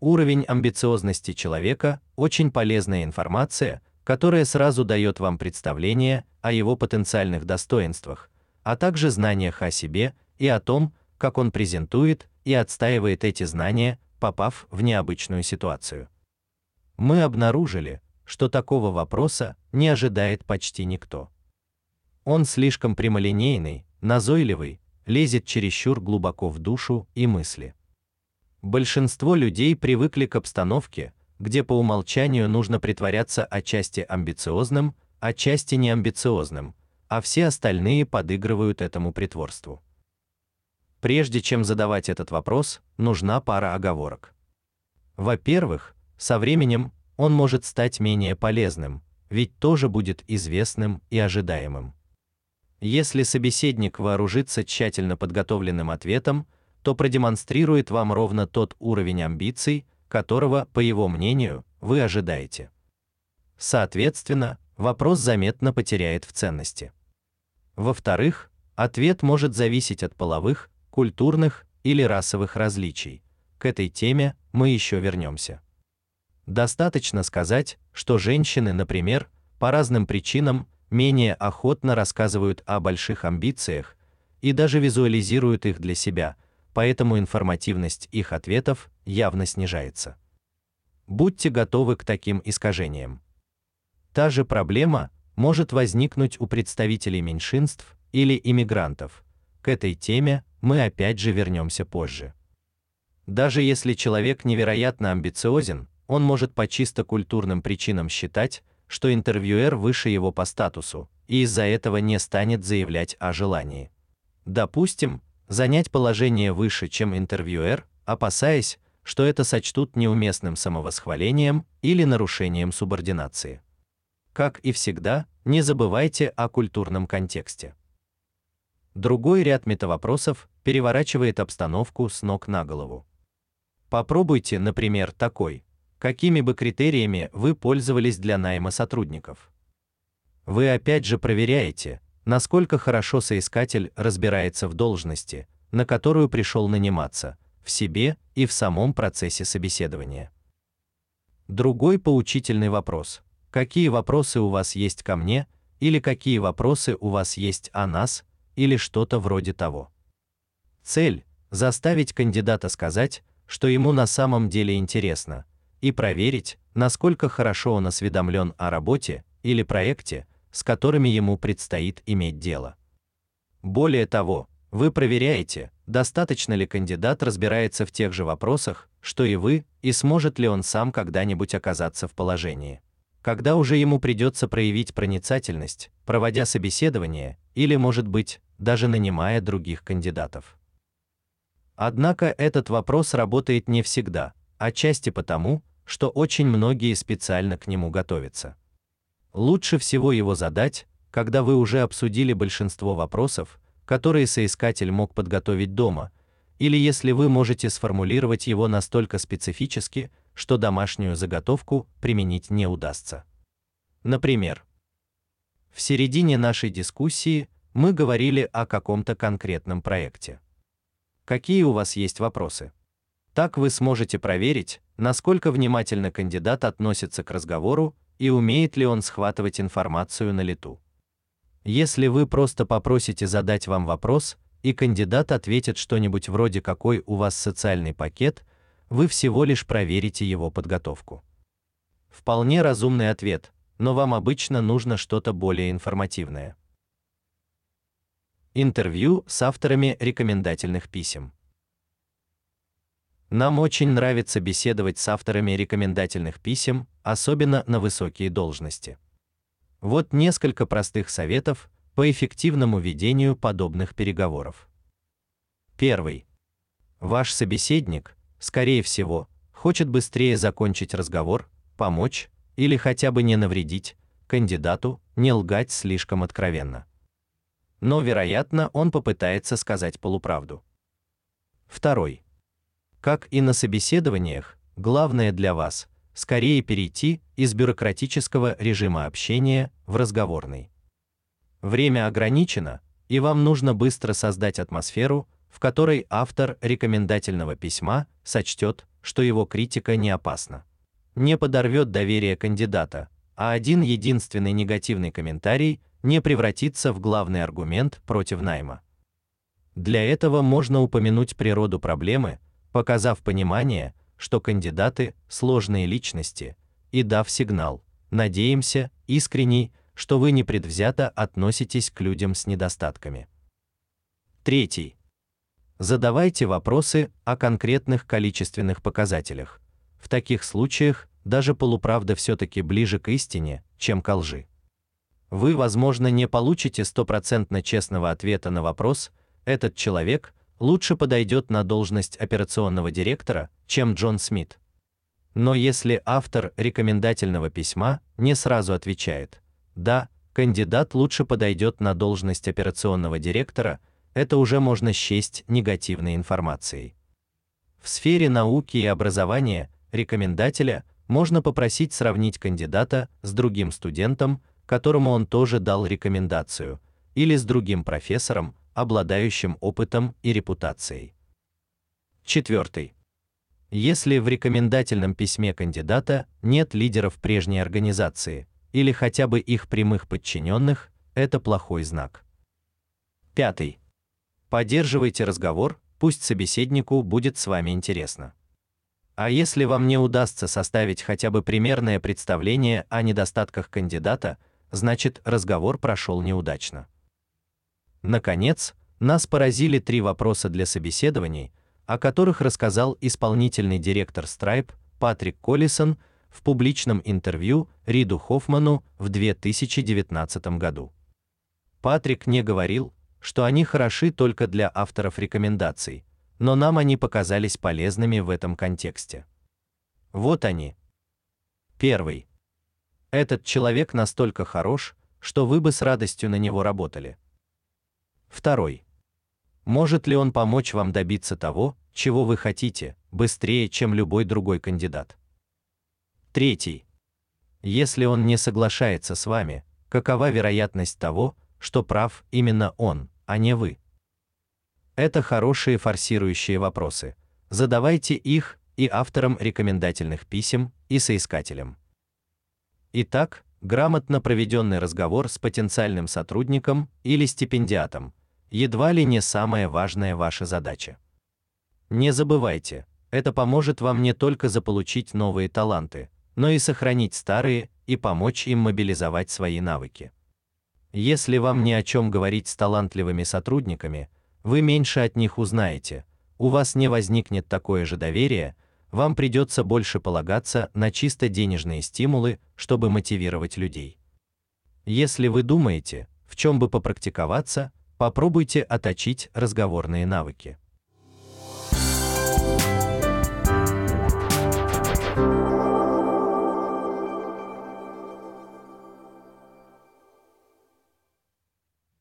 Уровень амбициозности человека очень полезная информация, которая сразу дает вам представление о его потенциальных достоинствах, а также знаниях о себе и о том, как он презентует и отстаивает эти знания, попав в необычную ситуацию. Мы обнаружили, что такого вопроса не ожидает почти никто. Он слишком прямолинейный, назойливый, лезет чересчур глубоко в душу и мысли. Большинство людей привыкли к обстановке, где по умолчанию нужно притворяться отчасти амбициозным, отчасти неамбициозным, а все остальные подыгрывают этому притворству. Прежде чем задавать этот вопрос, нужна пара оговорок. Во-первых, со временем он может стать менее полезным, ведь тоже будет известным и ожидаемым. Если собеседник вооружится тщательно подготовленным ответом, то продемонстрирует вам ровно тот уровень амбиций, которого, по его мнению, вы ожидаете. Соответственно, вопрос заметно потеряет в ценности. Во-вторых, ответ может зависеть от половых, культурных или расовых различий. К этой теме мы еще вернемся. Достаточно сказать, что женщины, например, по разным причинам менее охотно рассказывают о больших амбициях и даже визуализируют их для себя, поэтому информативность их ответов явно снижается. Будьте готовы к таким искажениям. Та же проблема может возникнуть у представителей меньшинств или иммигрантов. К этой теме мы опять же вернемся позже. Даже если человек невероятно амбициозен, он может по чисто культурным причинам считать, что интервьюер выше его по статусу, и из-за этого не станет заявлять о желании. Допустим, занять положение выше, чем интервьюер, опасаясь, что это сочтут неуместным самовосхвалением или нарушением субординации. Как и всегда, не забывайте о культурном контексте. Другой ряд метавопросов переворачивает обстановку с ног на голову. Попробуйте, например, такой: какими бы критериями вы пользовались для найма сотрудников? Вы опять же проверяете, насколько хорошо соискатель разбирается в должности, на которую пришел наниматься, в себе и в самом процессе собеседования. Другой поучительный вопрос: какие вопросы у вас есть ко мне или какие вопросы у вас есть о нас или что-то вроде того. Цель заставить кандидата сказать, что ему на самом деле интересно, и проверить, насколько хорошо он осведомлен о работе или проекте, с которыми ему предстоит иметь дело. Более того, вы проверяете, достаточно ли кандидат разбирается в тех же вопросах, что и вы, и сможет ли он сам когда-нибудь оказаться в положении когда уже ему придется проявить проницательность, проводя собеседование или, может быть, даже нанимая других кандидатов. Однако этот вопрос работает не всегда, отчасти потому, что очень многие специально к нему готовятся. Лучше всего его задать, когда вы уже обсудили большинство вопросов, которые соискатель мог подготовить дома, или если вы можете сформулировать его настолько специфически, что домашнюю заготовку применить не удастся. Например, в середине нашей дискуссии мы говорили о каком-то конкретном проекте. Какие у вас есть вопросы? Так вы сможете проверить, насколько внимательно кандидат относится к разговору и умеет ли он схватывать информацию на лету. Если вы просто попросите задать вам вопрос, и кандидат ответит что-нибудь вроде какой у вас социальный пакет, вы всего лишь проверите его подготовку. Вполне разумный ответ, но вам обычно нужно что-то более информативное. Интервью с авторами рекомендательных писем. Нам очень нравится беседовать с авторами рекомендательных писем, особенно на высокие должности. Вот несколько простых советов по эффективному ведению подобных переговоров. Первый. Ваш собеседник скорее всего, хочет быстрее закончить разговор, помочь или хотя бы не навредить кандидату, не лгать слишком откровенно. Но, вероятно, он попытается сказать полуправду. Второй. Как и на собеседованиях, главное для вас скорее перейти из бюрократического режима общения в разговорный. Время ограничено, и вам нужно быстро создать атмосферу, в которой автор рекомендательного письма сочтет, что его критика не опасна. Не подорвет доверие кандидата, а один единственный негативный комментарий не превратится в главный аргумент против найма. Для этого можно упомянуть природу проблемы, показав понимание, что кандидаты сложные личности, и дав сигнал: надеемся, искренний, что вы непредвзято относитесь к людям с недостатками. Третий. Задавайте вопросы о конкретных количественных показателях. В таких случаях даже полуправда все таки ближе к истине, чем к лжи. вы, возможно, не получите стопроцентно честного ответа на вопрос, этот человек лучше подойдет на должность операционного директора, чем Джон Смит. Но если автор рекомендательного письма не сразу отвечает: "Да, кандидат лучше подойдет на должность операционного директора", это уже можно счесть негативной информацией. В сфере науки и образования рекомендателя можно попросить сравнить кандидата с другим студентом, которому он тоже дал рекомендацию, или с другим профессором, обладающим опытом и репутацией. Четвертый. Если в рекомендательном письме кандидата нет лидеров прежней организации или хотя бы их прямых подчиненных, это плохой знак. Пятый. Поддерживайте разговор, пусть собеседнику будет с вами интересно. А если вам не удастся составить хотя бы примерное представление о недостатках кандидата, значит, разговор прошел неудачно. Наконец, нас поразили три вопроса для собеседований, о которых рассказал исполнительный директор Stripe Патрик Коллисон в публичном интервью Риду Хоффману в 2019 году. Патрик не говорил, что они хороши только для авторов рекомендаций, но нам они показались полезными в этом контексте. Вот они. Первый. Этот человек настолько хорош, что вы бы с радостью на него работали. Второй. Может ли он помочь вам добиться того, чего вы хотите, быстрее, чем любой другой кандидат? Третий. Если он не соглашается с вами, какова вероятность того, что прав именно он, а не вы? Это хорошие форсирующие вопросы. Задавайте их и авторам рекомендательных писем, и соискателям. Итак, грамотно проведенный разговор с потенциальным сотрудником или стипендиатом едва ли не самая важная ваша задача. Не забывайте, это поможет вам не только заполучить новые таланты, но и сохранить старые и помочь им мобилизовать свои навыки. Если вам ни о чем говорить с талантливыми сотрудниками, вы меньше от них узнаете. У вас не возникнет такое же доверие, вам придется больше полагаться на чисто денежные стимулы, чтобы мотивировать людей. Если вы думаете, в чем бы попрактиковаться, попробуйте отточить разговорные навыки.